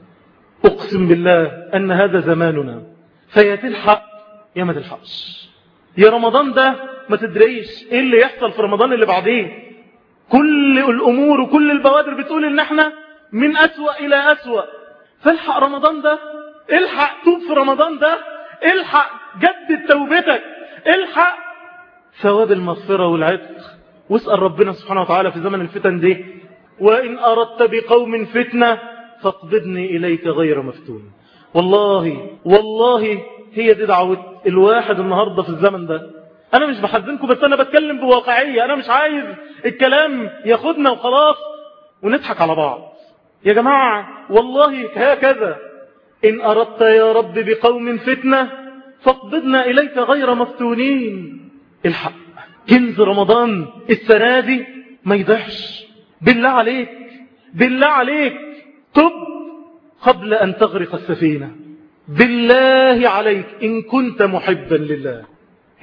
أقسم بالله أن هذا زماننا فيا تلحق يا ما تلحقش. يا رمضان ده ما تدريش إيه اللي يحصل في رمضان اللي بعديه. كل الأمور وكل البوادر بتقول إن إحنا من أسوأ إلى أسوأ. فالحق رمضان ده الحق توب في رمضان ده الحق جدد توبتك الحق ثواب المغفرة والعتق. واسأل ربنا سبحانه وتعالى في زمن الفتن دي وإن أردت بقوم فتنة فاقبضني إليك غير مفتون. والله والله هي دي دعوة الواحد النهاردة في الزمن ده. أنا مش بحزنكم بس أنا بتكلم بواقعية. أنا مش عايز الكلام ياخدنا وخلاص ونضحك على بعض. يا جماعة والله هكذا. إن أردت يا رب بقوم فتنة فاقبضنا إليك غير مفتونين. الحق. كنز رمضان السنة دي ما يضيعش بالله عليك بالله عليك. تب قبل أن تغرق السفينة. بالله عليك إن كنت محبا لله.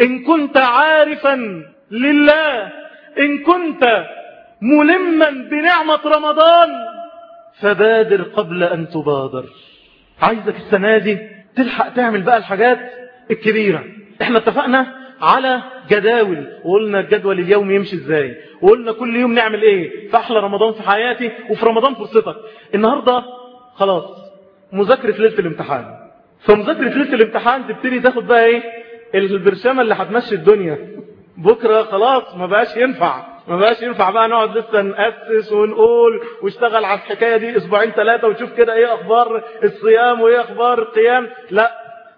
إن كنت عارفا لله. إن كنت ملما بنعمة رمضان فبادر قبل أن تبادر. عايزك السنة دي تلحق تعمل بقى الحاجات الكبيرة. إحنا اتفقنا على جداول. وقلنا الجدول اليوم يمشي إزاي. وقلنا كل يوم نعمل إيه؟ فأحلى رمضان في حياتي وفي رمضان فرصتك. النهاردة خلاص مذاكرة ليلة الامتحان. فمذاكرة ليلة الامتحان تبتدي تاخد بقى إيه؟ البرشامة اللي هتمشي الدنيا. بكرة خلاص ما بقاش ينفع. ما بقاش ينفع بقى نقعد لسه نأسس ونقول واشتغل على الحكاية دي أسبوعين ثلاثة وتشوف كده إيه أخبار الصيام وإيه أخبار القيام. لا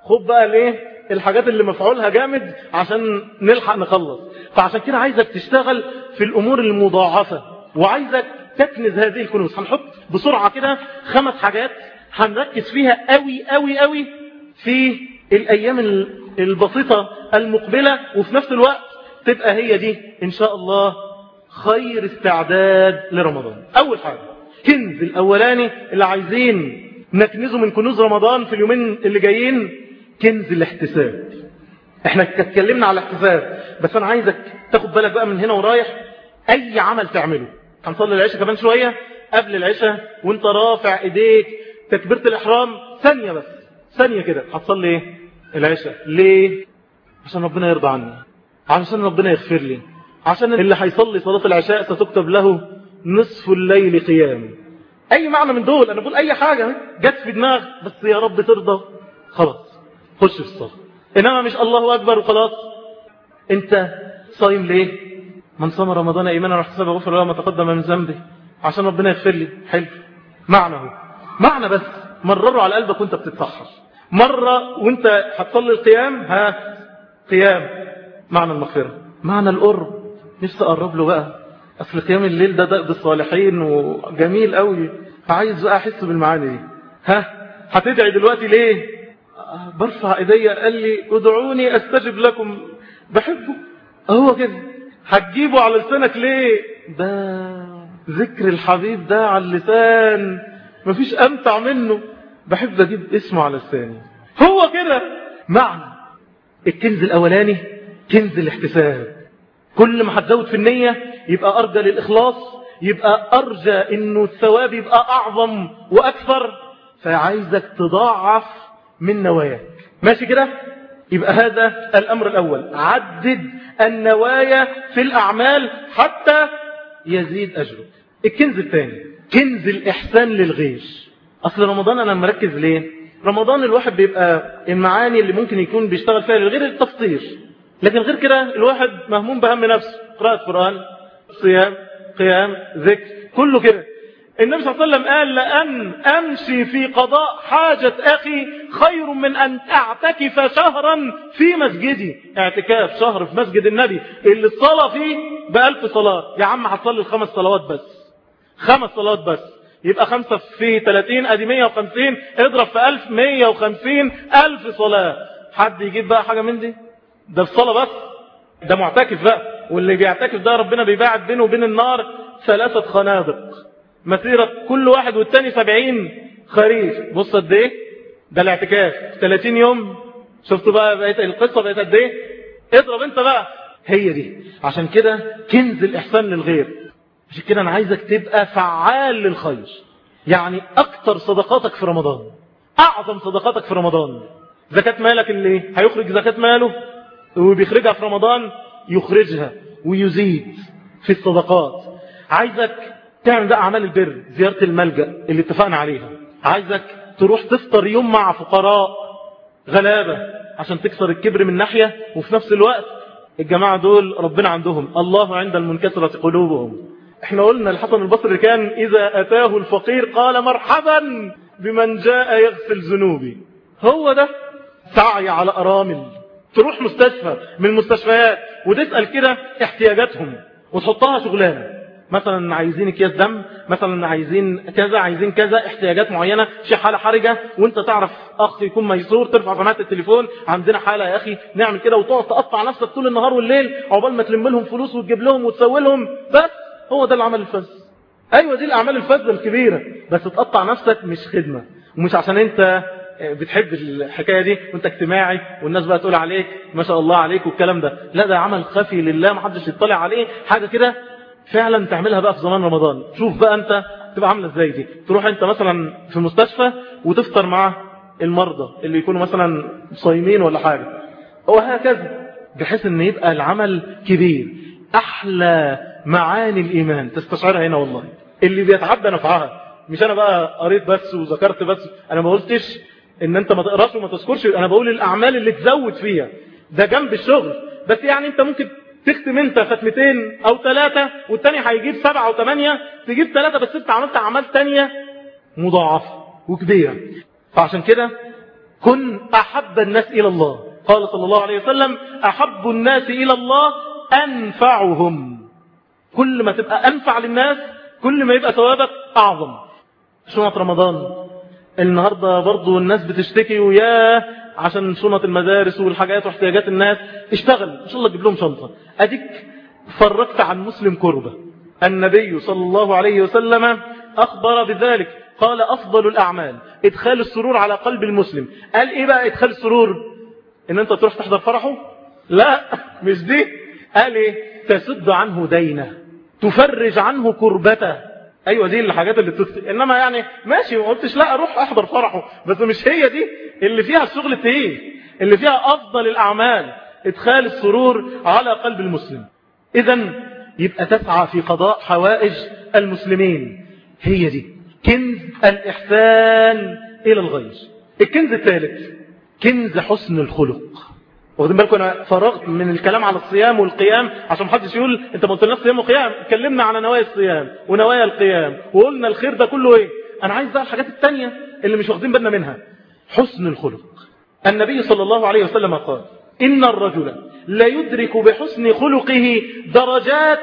خد بقى الإيه؟ الحاجات اللي مفعولها جامد عشان نلحق نخلص. فعشان كده عايزك تشتغل في الأمور المضاعفة وعايزك تكنز هذه الكنوز. هنحط بسرعة كده خمس حاجات هنركز فيها قوي قوي قوي في الأيام البسيطة المقبلة وفي نفس الوقت تبقى هي دي إن شاء الله خير استعداد لرمضان. أول حاجة كنز الأولاني اللي عايزين نكنزه من كنوز رمضان في اليومين اللي جايين كنز الاحتساب. إحنا اتكلمنا على الاحتساب بس أنا عايزك تاخد بالك بقى من هنا ورايح أي عمل تعمله. هنصلي العشاء كمان شوية قبل العشاء وأنت رافع إيديك تكبيرة الإحرام ثانية بس ثانية كده. هتصلي إيه؟ العشاء. ليه؟ عشان ربنا يرضى عني. عشان ربنا يغفر لي. عشان اللي هيصلي صلاة العشاء ستكتب له نصف الليل قيام. أي معنى من دول؟ أنا بقول أي حاجة جت في دماغ بس يا رب ترضى. خلاص خش في الصلاة. إنما مش الله أكبر وخلاص. أنت صايم ليه؟ من صام رمضان إيمانا واحتسابا غفر له ما تقدم من ذنبه. عشان ربنا يغفر لي. حلو. معنى هو. معنى بس مرره على قلبك وأنت بتتسحر. مرة وأنت هتصلي القيام ها قيام. معنى المغفرة. معنى القرب. نفسي أقرب له بقى. أصل قيام الليل ده دأب الصالحين وجميل قوي فعايز بقى أحس بالمعاني دي. ها؟ هتدعي دلوقتي ليه؟ برفع ايديا قال لي ادعوني أستجب لكم. بحبه. هو كده. هتجيبه على لسانك ليه؟ ده ذكر الحبيب ده على اللسان. مفيش أمتع منه. بحب أجيب اسمه على لساني. هو كده. معنى الكنز الأولاني كنز الاحتساب. كل ما هتزود في النية يبقى أرجى للإخلاص يبقى أرجى إنه الثواب يبقى أعظم وأكثر. فعايزك تضاعف من نواياك. ماشي كده؟ يبقى هذا الأمر الأول. عدد النوايا في الأعمال حتى يزيد أجرك. الكنز الثاني كنز الإحسان للغير. أصل رمضان أنا مركز ليه؟ رمضان الواحد بيبقى المعاني اللي ممكن يكون بيشتغل فيها للغير التفطير. لكن غير كده الواحد مهموم بهم نفسه قراءة قرآن صيام قيام ذكر كله كده. النبي صلى الله عليه وسلم قال لأن أمشي في قضاء حاجة أخي خير من أن أعتكف شهرا في مسجدي. اعتكاف شهر في مسجد النبي. اللي الصلاة فيه بألف صلاة. يا عم هتصلي الخمس صلوات بس. خمس صلوات بس. يبقى خمسة في 30 أدي 150 اضرب في 1000 150 ألف صلاة. حد يجيب بقى حاجة من دي؟ ده الصلاة بس ده معتكف بقى واللي بيعتكف ده ربنا بيباعد بينه وبين النار ثلاثة خنادق. مسيرة كل واحد والتاني سبعين خريف. بص قد إيه؟ ده الاعتكاف. 30 يوم. شفتوا بقى بقيت القصة بقيت قد إيه؟ اضرب أنت بقى. هي دي. عشان كده كنز الإحسان للغير. عشان كده أنا عايزك تبقى فعال للخير. يعني أكتر صدقاتك في رمضان أعظم صدقاتك في رمضان. زكاة مالك اللي هيخرج زكاة ماله؟ وبيخرجها في رمضان يخرجها ويزيد في الصدقات. عايزك تعمل بقى أعمال البر زيارة الملجأ اللي اتفقنا عليها. عايزك تروح تفطر يوم مع فقراء غلابة عشان تكسر الكبر من ناحية وفي نفس الوقت الجماعة دول ربنا عندهم. الله عند المنكسرة قلوبهم. إحنا قلنا الحسن البصري كان إذا أتاه الفقير قال مرحبا بمن جاء يغسل ذنوبي. هو ده سعي على أرامل. تروح مستشفى من المستشفيات وتسأل كده احتياجاتهم وتحطها شغلانة. مثلا عايزين أكياس دم مثلا عايزين كذا عايزين كذا احتياجات معينة في حالة حرجة وأنت تعرف أخ يكون ميسور ترفع سماعة التليفون عندنا حالة يا أخي نعمل كده وتقعد تقطع نفسك طول النهار والليل عقبال ما تلم لهم فلوس وتجيب لهم وتسوي لهم. بس هو ده العمل الفذ. أيوه دي الأعمال الفذة الكبيرة. بس تقطع نفسك مش خدمة. ومش عشان أنت بتحب الحكاية دي وانت اجتماعي والناس بقى تقول عليك ما شاء الله عليك والكلام ده. لا ده عمل خفي لله ما حدش يطلع عليه. حاجة كده فعلا تعملها بقى في زمان رمضان. شوف بقى انت تبقى عاملة إزاي دي. تروح انت مثلا في مستشفى وتفطر مع المرضى اللي يكونوا مثلا صايمين ولا حاجة. وهكذا بحيث إن يبقى العمل كبير. أحلى معاني الإيمان. تستشعرها هنا والله. اللي بيتعدى نفعها. مش أنا بقى قريت بس وذكرت بس. أنا ما قلتش إن أنت ما تقراش وما تذكرش أنا بقول الأعمال اللي تزود فيها. ده جنب الشغل. بس يعني أنت ممكن تختم أنت ختمتين أو ثلاثة والتاني هيجيب سبعة أو ثمانية تجيب ثلاثة بس أنت عملت أعمال تانية مضاعفة وكبيرة. فعشان كده كن أحب الناس إلى الله. قال صلى الله عليه وسلم أحب الناس إلى الله أنفعهم. كل ما تبقى أنفع للناس كل ما يبقى ثوابك أعظم. شنط رمضان؟ النهاردة برضو الناس بتشتكي ويا عشان شنط المدارس والحاجات واحتياجات الناس. اشتغل إن شاء الله تجيب لهم شنطة. أديك فرقت عن مسلم كربة النبي صلى الله عليه وسلم أخبر بذلك. قال أفضل الأعمال إدخال السرور على قلب المسلم. قال إيه بقى إدخال السرور؟ إن أنت تروح تحضر فرحه؟ لا مش دي. قال إيه؟ تسد عنه دينه تفرج عنه كربته. أيوة دي الحاجات اللي تست... إنما يعني ماشي ما قلتش لا أروح أحضر فرحه. بس مش هي دي اللي فيها الشغل إيه اللي فيها أفضل الأعمال إدخال السرور على قلب المسلم. إذا يبقى تسعى في قضاء حوائج المسلمين. هي دي كنز الإحسان إلى الغير الكنز الثالث كنز حسن الخلق. واخدين بالكم أنا فرغت من الكلام على الصيام والقيام عشان محدش يقول أنت ما قلتلناش صيام وقيام. اتكلمنا على نوايا الصيام ونوايا القيام وقلنا الخير ده كله إيه؟ أنا عايز بقى الحاجات التانية اللي مش واخدين بالنا منها. حسن الخلق. النبي صلى الله عليه وسلم قال إن الرجل لا يدرك بحسن خلقه درجات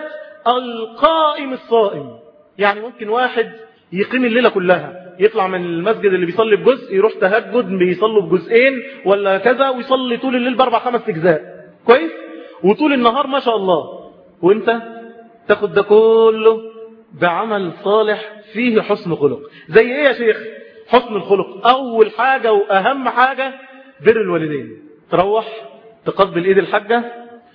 القائم الصائم. يعني ممكن واحد يقيم الليلة كلها. يطلع من المسجد اللي بيصلي بجزء يروح تهجد بيصلوا بجزئين ولا كذا ويصلي طول الليل بأربع خمس أجزاء. كويس؟ وطول النهار ما شاء الله. وأنت تاخد ده كله بعمل صالح فيه حسن خلق. زي إيه يا شيخ؟ حسن الخلق. أول حاجة وأهم حاجة بر الوالدين. تروح تقبل إيد الحاجة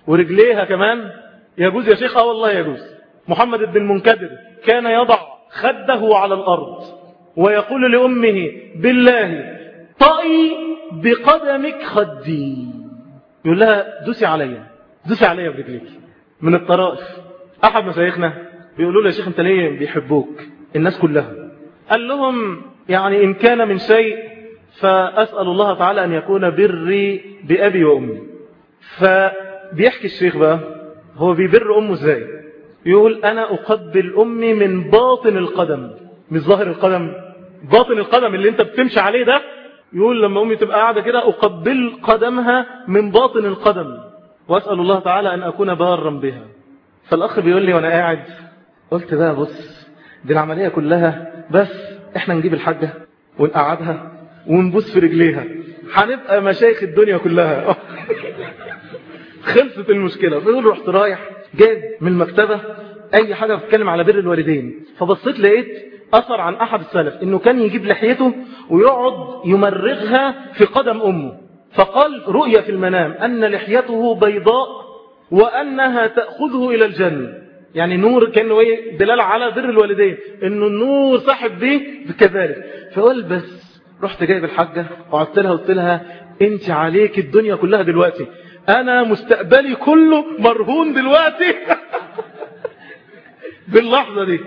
ورجليها كمان. يجوز يا شيخ؟ آه والله يجوز. محمد بن المنكدر كان يضع خده على الأرض. ويقول لأمه بالله طئي بقدمك خدي. يقول لها دوسي عليا دوسي عليا برجليك. من الطرائف. أحد مشايخنا بيقولوا له يا شيخ أنت ليه بيحبوك؟ الناس كلها. قال لهم يعني إن كان من شيء فأسأل الله تعالى أن يكون بري بأبي وأمي. فبيحكي الشيخ بقى هو بيبر أمه إزاي؟ يقول أنا أقبل أمي من باطن القدم. مش ظاهر القدم باطن القدم اللي انت بتمشي عليه ده يقول لما أمي تبقى قاعدة كده أقبل قدمها من باطن القدم وأسأل الله تعالى أن أكون بارا بها. فالأخ بيقول لي وأنا قاعد قلت بقى بص دي العملية كلها بس إحنا نجيب الحاجة ونقعدها ونبوس في رجليها. هنبقى مشايخ الدنيا كلها. خلصت المشكلة. فيقول رحت رايح جايب من المكتبة أي حاجة بتتكلم على بر الوالدين. فبصيت لقيت أثر عن أحد السلف إنه كان يجيب لحيته ويقعد يمرغها في قدم أمه. فقال رؤيا في المنام أن لحيته بيضاء وأنها تأخذه إلى الجنة. يعني نور كأنه إيه؟ دلالة على بر الوالدين إنه النور صاحب به كذلك. فقال بس رحت جايب الحاجة وقعدت لها قلت لها أنت عليك الدنيا كلها دلوقتي. أنا مستقبلي كله مرهون دلوقتي. باللحظة دي.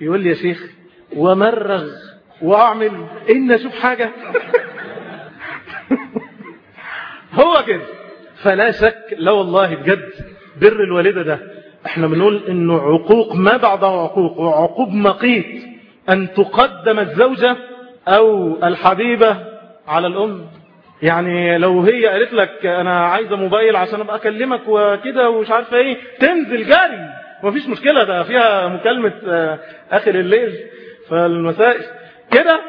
يقول لي يا شيخ ومرغ. وأعمل. إن أشوف حاجة. هو كده. فلا شك لا والله بجد بر الوالدة ده. إحنا بنقول إنه عقوق ما بعده عقوق وعقوب مقيت. أن تقدم الزوجة أو الحبيبة على الأم. يعني لو هي قالت لك أنا عايزة موبايل عشان أبقى أكلمك وكده ومش عارفة إيه تنزل جري. مفيش مشكلة ده فيها مكالمة اخر الليل فالمسائل كده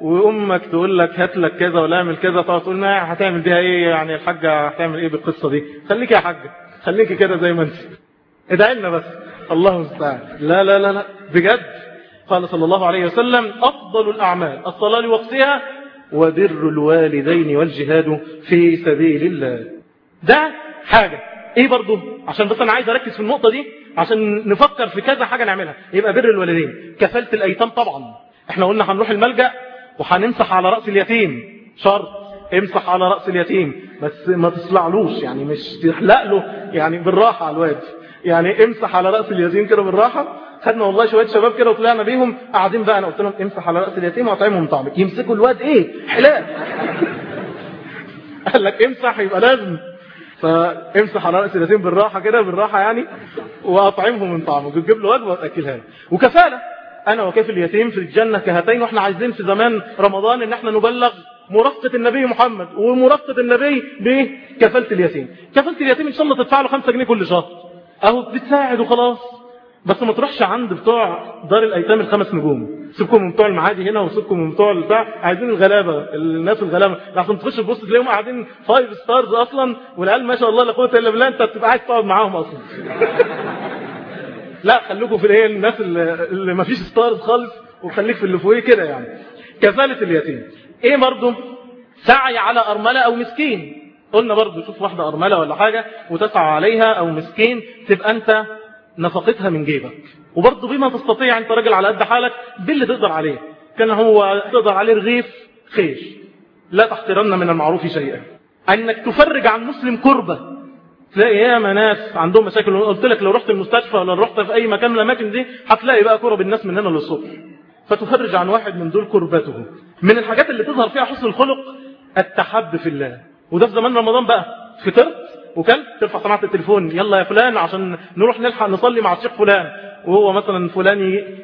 وأمك تقول لك هات لك كذا ولا اعمل كذا تقعد تقول ما هتعمل بيها إيه يعني الحاجة هتعمل إيه بالقصة دي؟ خليك يا حاجة خليكي كده زي ما أنت. ادعي لنا بس. الله المستعان. لا لا لا لا. بجد. قال صلى الله عليه وسلم أفضل الأعمال الصلاة لوقتها وبر الوالدين والجهاد في سبيل الله. ده حاجة. إيه برضو عشان بس أنا عايز أركز في النقطة دي. عشان نفكر في كذا حاجة نعملها. يبقى بر الوالدين. كفالة الأيتام طبعا. إحنا قلنا هنروح الملجأ وهنمسح على رأس اليتيم. شرط. امسح على رأس اليتيم. بس ما تصلعلوش يعني مش تحلق له. يعني بالراحة على الواد. يعني امسح على رأس اليتيم كده بالراحة. خدنا والله شوية شباب كده وطلعنا بيهم. قاعدين بقى. أنا قلت لهم امسح على رأس اليتيم وأطعمهم طعمك يمسكوا الواد إيه؟ حلال. قال لك امسح يبقى لازم. فامسح على رأس اليتيم بالراحة كده بالراحة يعني وأطعمه من طعمه. تجيب له وجبة وتأكلها له. وكفالة أنا وكافل اليتيم في الجنة كهاتين وإحنا عايزين في زمان رمضان إن إحنا نبلغ مرافقة النبي محمد. ومرافقة النبي بكفالة اليتيم. كفالة اليتيم إن شاء الله تدفع له 5 جنيه كل شهر. أهو بتساعد وخلاص. بس ما تروحش عند بتوع دار الأيتام الخمس نجوم. سيبكم من بتوع المعادي هنا وسيبكم من بتوع البتاع. عايزين الغلابة الناس الغلابة. عشان تخش تبص تلاقيهم قاعدين five stars أصلا والعيال ما شاء الله لا قوة إلا بالله أنت بتبقى عايز تقعد معاهم أصلا. لا خليكم في الإيه؟ الناس اللي, اللي ما فيش ستارز خالص وخليك في اللي فوقيه كده يعني. كفاله اليتيم. إيه برضه؟ سعي على أرملة أو مسكين. قلنا برضه شوف واحدة أرملة ولا حاجة وتسعى عليها أو مسكين تبقى أنت نفقتها من جيبك. وبرضه بما تستطيع انت راجل على قد حالك باللي تقدر عليه. كان هو تقدر عليه رغيف خير لا تحقرن من المعروف شيئا. أنك تفرج عن مسلم كربة. تلاقي ياما ناس عندهم مشاكل. قلت لك لو رحت المستشفى ولا رحت في أي مكان من الأماكن دي هتلاقي بقى كرب الناس من هنا للصبح. فتفرج عن واحد من دول كربته. من الحاجات اللي تظهر فيها حسن الخلق التحب في الله. وده في زمان رمضان بقى. فطرت؟ وكلت ترفع سماعة التليفون. يلا يا فلان عشان نروح نلحق نصلي مع الشيخ فلان. وهو مثلا فلان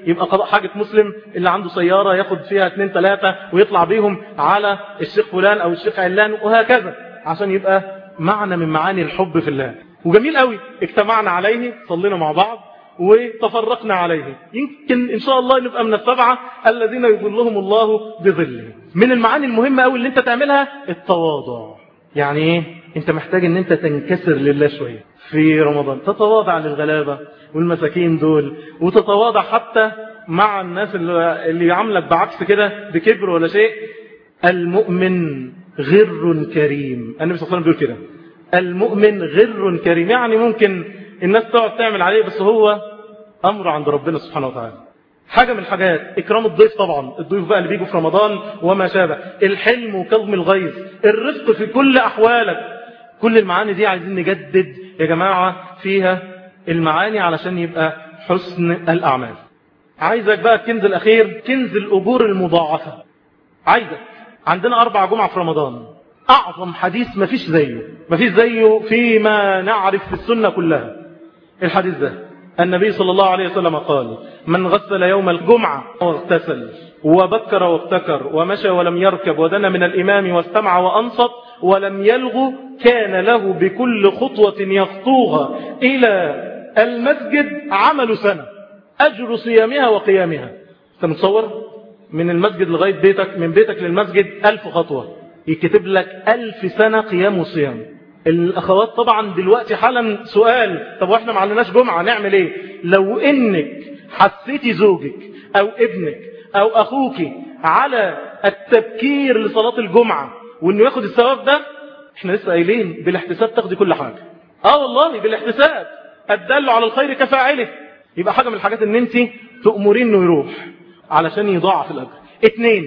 يبقى قضاء حاجة مسلم اللي عنده سيارة ياخد فيها اثنين ثلاثة ويطلع بيهم على الشيخ فلان أو الشيخ علان وهكذا عشان يبقى معنى من معاني الحب في الله. وجميل قوي. اجتمعنا عليه صلينا مع بعض وتفرقنا عليه. يمكن إن شاء الله نبقى من السبعة الذين يظلهم الله بظله. من المعاني المهمة قوي اللي أنت تعملها التواضع. يعني إيه؟ انت محتاج ان انت تنكسر لله شوية في رمضان تتواضع للغلابة والمساكين دول وتتواضع حتى مع الناس اللي, يعاملك بعكس كده بكبر ولا شيء. المؤمن غر كريم. النبي صلى الله عليه وسلم بيقول كده. المؤمن غر كريم. يعني ممكن الناس تقعد تعمل عليه بس هو أمر عند ربنا سبحانه وتعالى. حاجة من الحاجات إكرام الضيف طبعا. الضيوف بقى اللي بيجوا في رمضان وما شابه. الحلم وكظم الغيظ. الرفق في كل أحوالك. كل المعاني دي عايزين نجدد يا جماعة فيها المعاني علشان يبقى حسن الأعمال. عايزك بقى الكنز الأخير كنز الأجور المضاعفة. عايزك. عندنا أربع جمعة في رمضان. أعظم حديث ما فيش زيه. ما فيش زيه فيما نعرف في السنة كلها. الحديث ده. النبي صلى الله عليه وسلم قال من غسل يوم الجمعة واغتسل وبكر وابتكر ومشى ولم يركب ودنا من الإمام واستمع وأنصت ولم يلغ كان له بكل خطوة يخطوها إلى المسجد عمل سنة أجر صيامها وقيامها. تنصور من المسجد لغاية بيتك من بيتك للمسجد ألف خطوة يكتب لك ألف سنة قيام وصيام. الأخوات طبعا دلوقتي حالا سؤال طب وإحنا ما علناش جمعة نعمل إيه؟ لو إنك حسيتي زوجك أو ابنك أو أخوك على التبكير لصلاة الجمعة وإنه ياخد الثواب ده إحنا لسه قايلين بالاحتساب تاخدي كل حاجة. آه والله بالاحتساب. الدل على الخير كفاعله يبقى حاجة من الحاجات إن انت تأمرين إنه يروح علشان يضاعف الأجر. اتنين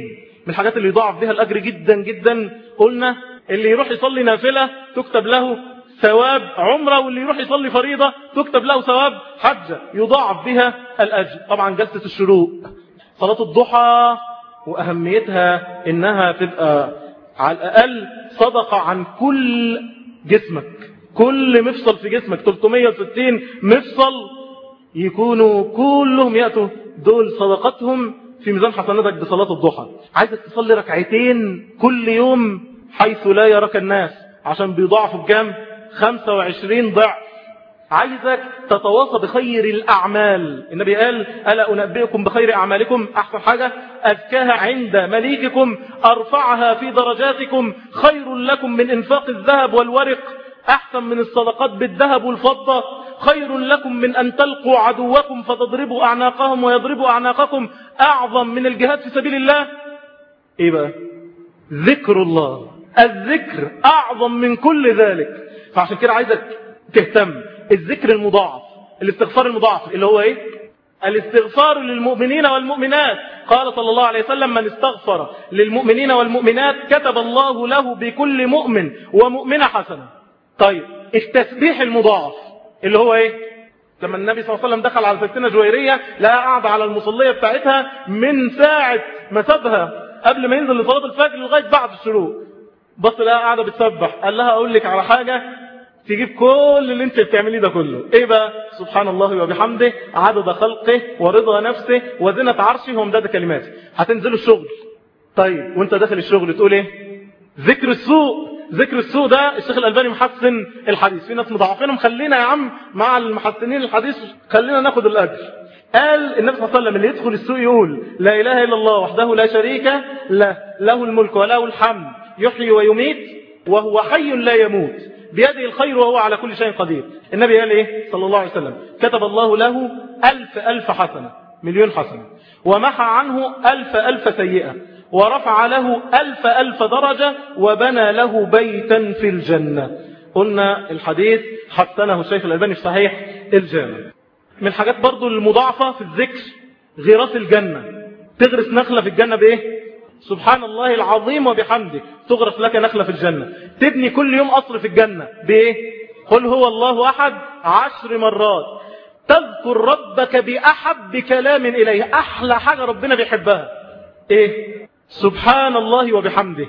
من الحاجات اللي يضاعف بها الأجر جدا جدا قلنا اللي يروح يصلي نافلة تكتب له ثواب عمرة واللي يروح يصلي فريضة تكتب له ثواب حجة يضاعف بها الأجر. طبعا جلسة الشروق صلاة الضحى وأهميتها إنها تبقى على الأقل صدقة عن كل جسمك. كل مفصل في جسمك 360 مفصل يكونوا كلهم يأتوا. دول صدقتهم في ميزان حسناتك بصلاة الضحى. عايزك تصلي ركعتين كل يوم حيث لا يراك الناس. عشان بيضاعفوا بكام 25 ضعف. عايزك تتواصى بخير الأعمال. النبي قال ألا أنبئكم بخير أعمالكم؟ أحسن حاجة أذكاها عند مليككم أرفعها في درجاتكم. خير لكم من إنفاق الذهب والورق. أحسن من الصدقات بالذهب والفضة. خير لكم من أن تلقوا عدوكم فتضربوا أعناقهم ويضربوا أعناقكم. أعظم من الجهاد في سبيل الله. إيه بقى؟ ذكر الله. الذكر أعظم من كل ذلك. فعشان كده عايزك تهتم. الذكر المضاعف الاستغفار المضاعف اللي هو إيه؟ الاستغفار للمؤمنين والمؤمنات. قال صلى الله عليه وسلم من استغفر للمؤمنين والمؤمنات كتب الله له بكل مؤمن ومؤمنة حسنة. طيب التسبيح المضاعف اللي هو إيه؟ لما النبي صلى الله عليه وسلم دخل على ستنا جويرية لا قاعدة على المصلية بتاعتها من ساعة ما سابها قبل ما ينزل لصلاة الفجر لغاية بعد الشروق. بص لها قاعدة بتسبح قال لها أقول لك على حاجة تجيب كل اللي أنت بتعمليه ده كله. إيه بقى؟ سبحان الله وبحمده عدد خلقه ورضا نفسه وزنة عرشه ومداد كلماته. هتنزلوا الشغل. طيب وأنت داخل الشغل تقول إيه؟ ذكر السوء. ذكر السوء ده الشيخ الألباني محسن الحديث. في ناس مضاعفينهم خلينا يا عم مع المحسنين الحديث خلينا ناخد الأجر. قال النبي صلى الله عليه وسلم اللي يدخل السوء يقول لا إله إلا الله وحده لا شريك له له الملك وله الحمد. يحيي ويميت وهو حي لا يموت. بيده الخير وهو على كل شيء قدير. النبي قال إيه؟ صلى الله عليه وسلم. كتب الله له ألف ألف حسنة مليون حسنة. ومحى عنه ألف ألف سيئة. ورفع له ألف ألف درجة وبنى له بيتا في الجنة. قلنا الحديث حسنه الشيخ الألباني في صحيح الجامع. من الحاجات برضو المضاعفة في الذكر غراس الجنة. تغرس نخلة في الجنة بإيه؟ سبحان الله العظيم وبحمده. تغرس لك نخلة في الجنة. تبني كل يوم قصر في الجنة. بإيه؟ قل هو الله أحد عشر مرات. تذكر ربك بأحب كلام إليه. أحلى حاجة ربنا بيحبها. إيه؟ سبحان الله وبحمده.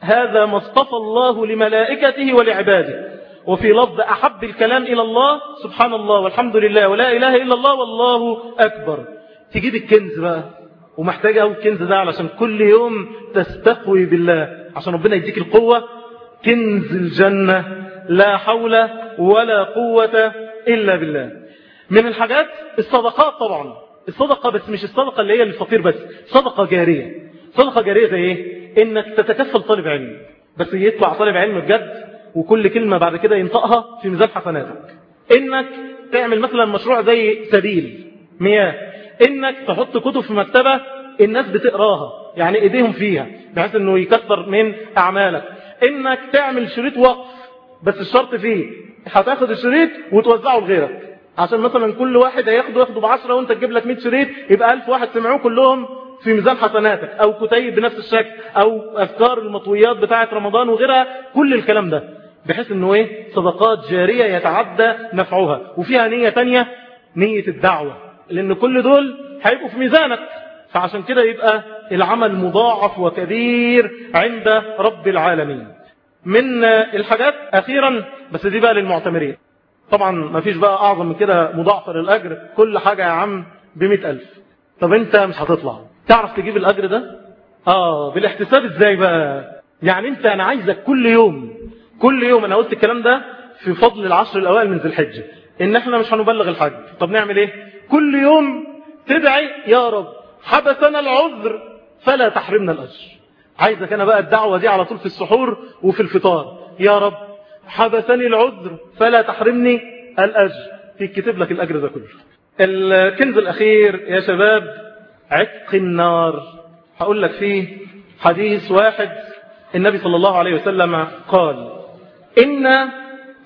هذا ما اصطفى الله لملائكته ولعباده. وفي لفظ أحب الكلام إلى الله سبحان الله والحمد لله ولا إله إلا الله والله أكبر. تجيب الكنز بقى. ومحتاج أو الكنز ده علشان كل يوم تستقوي بالله. عشان ربنا يديك القوة كنز الجنة. لا حول ولا قوة إلا بالله. من الحاجات الصدقات طبعا. الصدقة بس مش الصدقة اللي هي للفقير بس. صدقة جارية. صدقة جارية زي إيه؟ إنك تتكفل طالب علم. بس يطلع طالب علم بجد وكل كلمة بعد كده ينطقها في ميزان حسناتك. إنك تعمل مثلا مشروع زي سبيل. مياه. إنك تحط كتب في مكتبة الناس بتقراها يعني إيديهم فيها بحيث إنه يكثر من أعمالك. إنك تعمل شريط وقف بس الشرط فيه هتاخد الشريط وتوزعه لغيرك. عشان مثلا كل واحد هياخده ياخده بعشرة وأنت تجيب لك 100 شريط يبقى 1000 واحد سمعوه كلهم في ميزان حسناتك أو كتيب بنفس الشكل أو أذكار المطويات بتاعه رمضان وغيرها كل الكلام ده بحيث إنه إيه؟ صدقات جارية يتعدى نفعها وفيها نية تانية نية الدعوة. لأن كل دول هيبقوا في ميزانك. فعشان كده يبقى العمل مضاعف وكبير عند رب العالمين. من الحاجات أخيرا بس دي بقى للمعتمرين. طبعا ما فيش بقى أعظم من كده مضاعفة للأجر. كل حاجة يا عم بمئة ألف. طب أنت مش هتطلع. تعرف تجيب الأجر ده؟ آه بالاحتساب إزاي بقى؟ يعني أنت أنا عايزك كل يوم كل يوم أنا قلت الكلام ده في فضل العشر الأوائل من ذي الحجة. إن إحنا مش هنبلغ الحج. طب نعمل إيه؟ كل يوم تدعي يا رب حبسنا العذر فلا تحرمنا الأجر. عايزك أنا بقى الدعوة دي على طول في السحور وفي الفطار. يا رب حبسني العذر فلا تحرمني الأجر. يكتب لك الأجر ده كله. الكنز الأخير يا شباب عتق النار. هقول لك فيه حديث واحد. النبي صلى الله عليه وسلم قال إن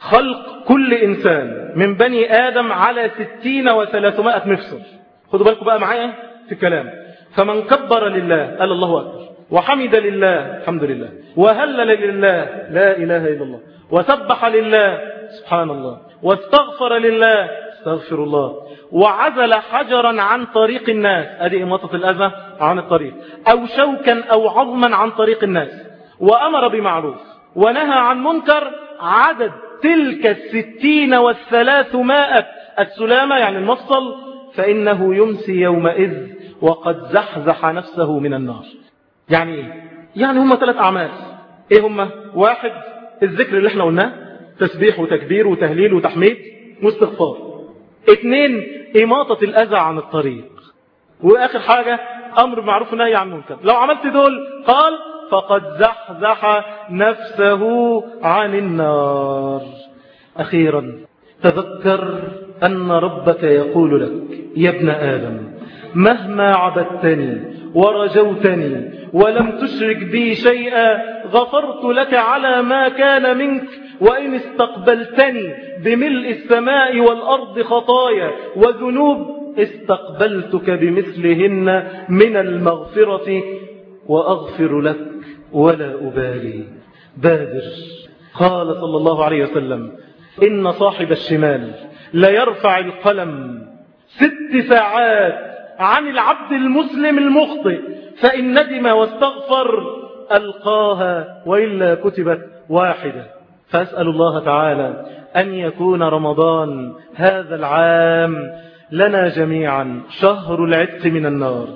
خلق كل إنسان من بني آدم على ستين وثلاثمائة مفصل. خدوا بالكم بقى معايا في الكلام. فمن كبر لله قال الله أكبر. وحمد لله الحمد لله. وهلل لله لا إله إلا الله. وسبح لله سبحان الله. واستغفر لله استغفر الله. وعزل حجرا عن طريق الناس. هذه إماطة الأذى عن الطريق. أو شوكا أو عظما عن طريق الناس. وأمر بمعروف. ونهى عن منكر عدد. تلك الستين والثلاثمائة السلامة يعني المفصل. فإنه يمسي يومئذ وقد زحزح نفسه من النار. يعني إيه؟ يعني هم ثلاث أعمال. إيه هم؟ واحد الذكر اللي إحنا قلناه تسبيح وتكبير وتهليل وتحميد واستغفار. اثنين إماطة الأذى عن الطريق. وآخر حاجة أمر معروف ونهي عن منكر لو عملت دول قال فقد زحزح نفسه عن النار. أخيرا تذكر أن ربك يقول لك يا ابن آدم مهما عبدتني ورجوتني ولم تشرك بي شيئا غفرت لك على ما كان منك وإن استقبلتني بملء السماء والأرض خطايا وذنوب استقبلتك بمثلهن من المغفرة وأغفر لك ولا أبالي. بادر. قال صلى الله عليه وسلم إن صاحب الشمال لا يرفع القلم ست ساعات عن العبد المسلم المخطئ فإن ندم واستغفر ألقاها وإلا كتبت واحدة. فأسأل الله تعالى أن يكون رمضان هذا العام لنا جميعا شهر العتق من النار.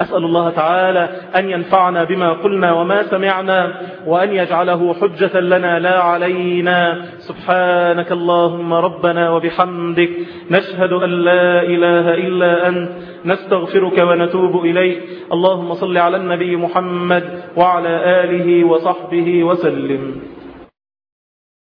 أسأل الله تعالى أن ينفعنا بما قلنا وما سمعنا وأن يجعله حجة لنا لا علينا. سبحانك اللهم ربنا وبحمدك. نشهد أن لا إله إلا أنت. نستغفرك ونتوب إليك. اللهم صل على النبي محمد وعلى آله وصحبه وسلم.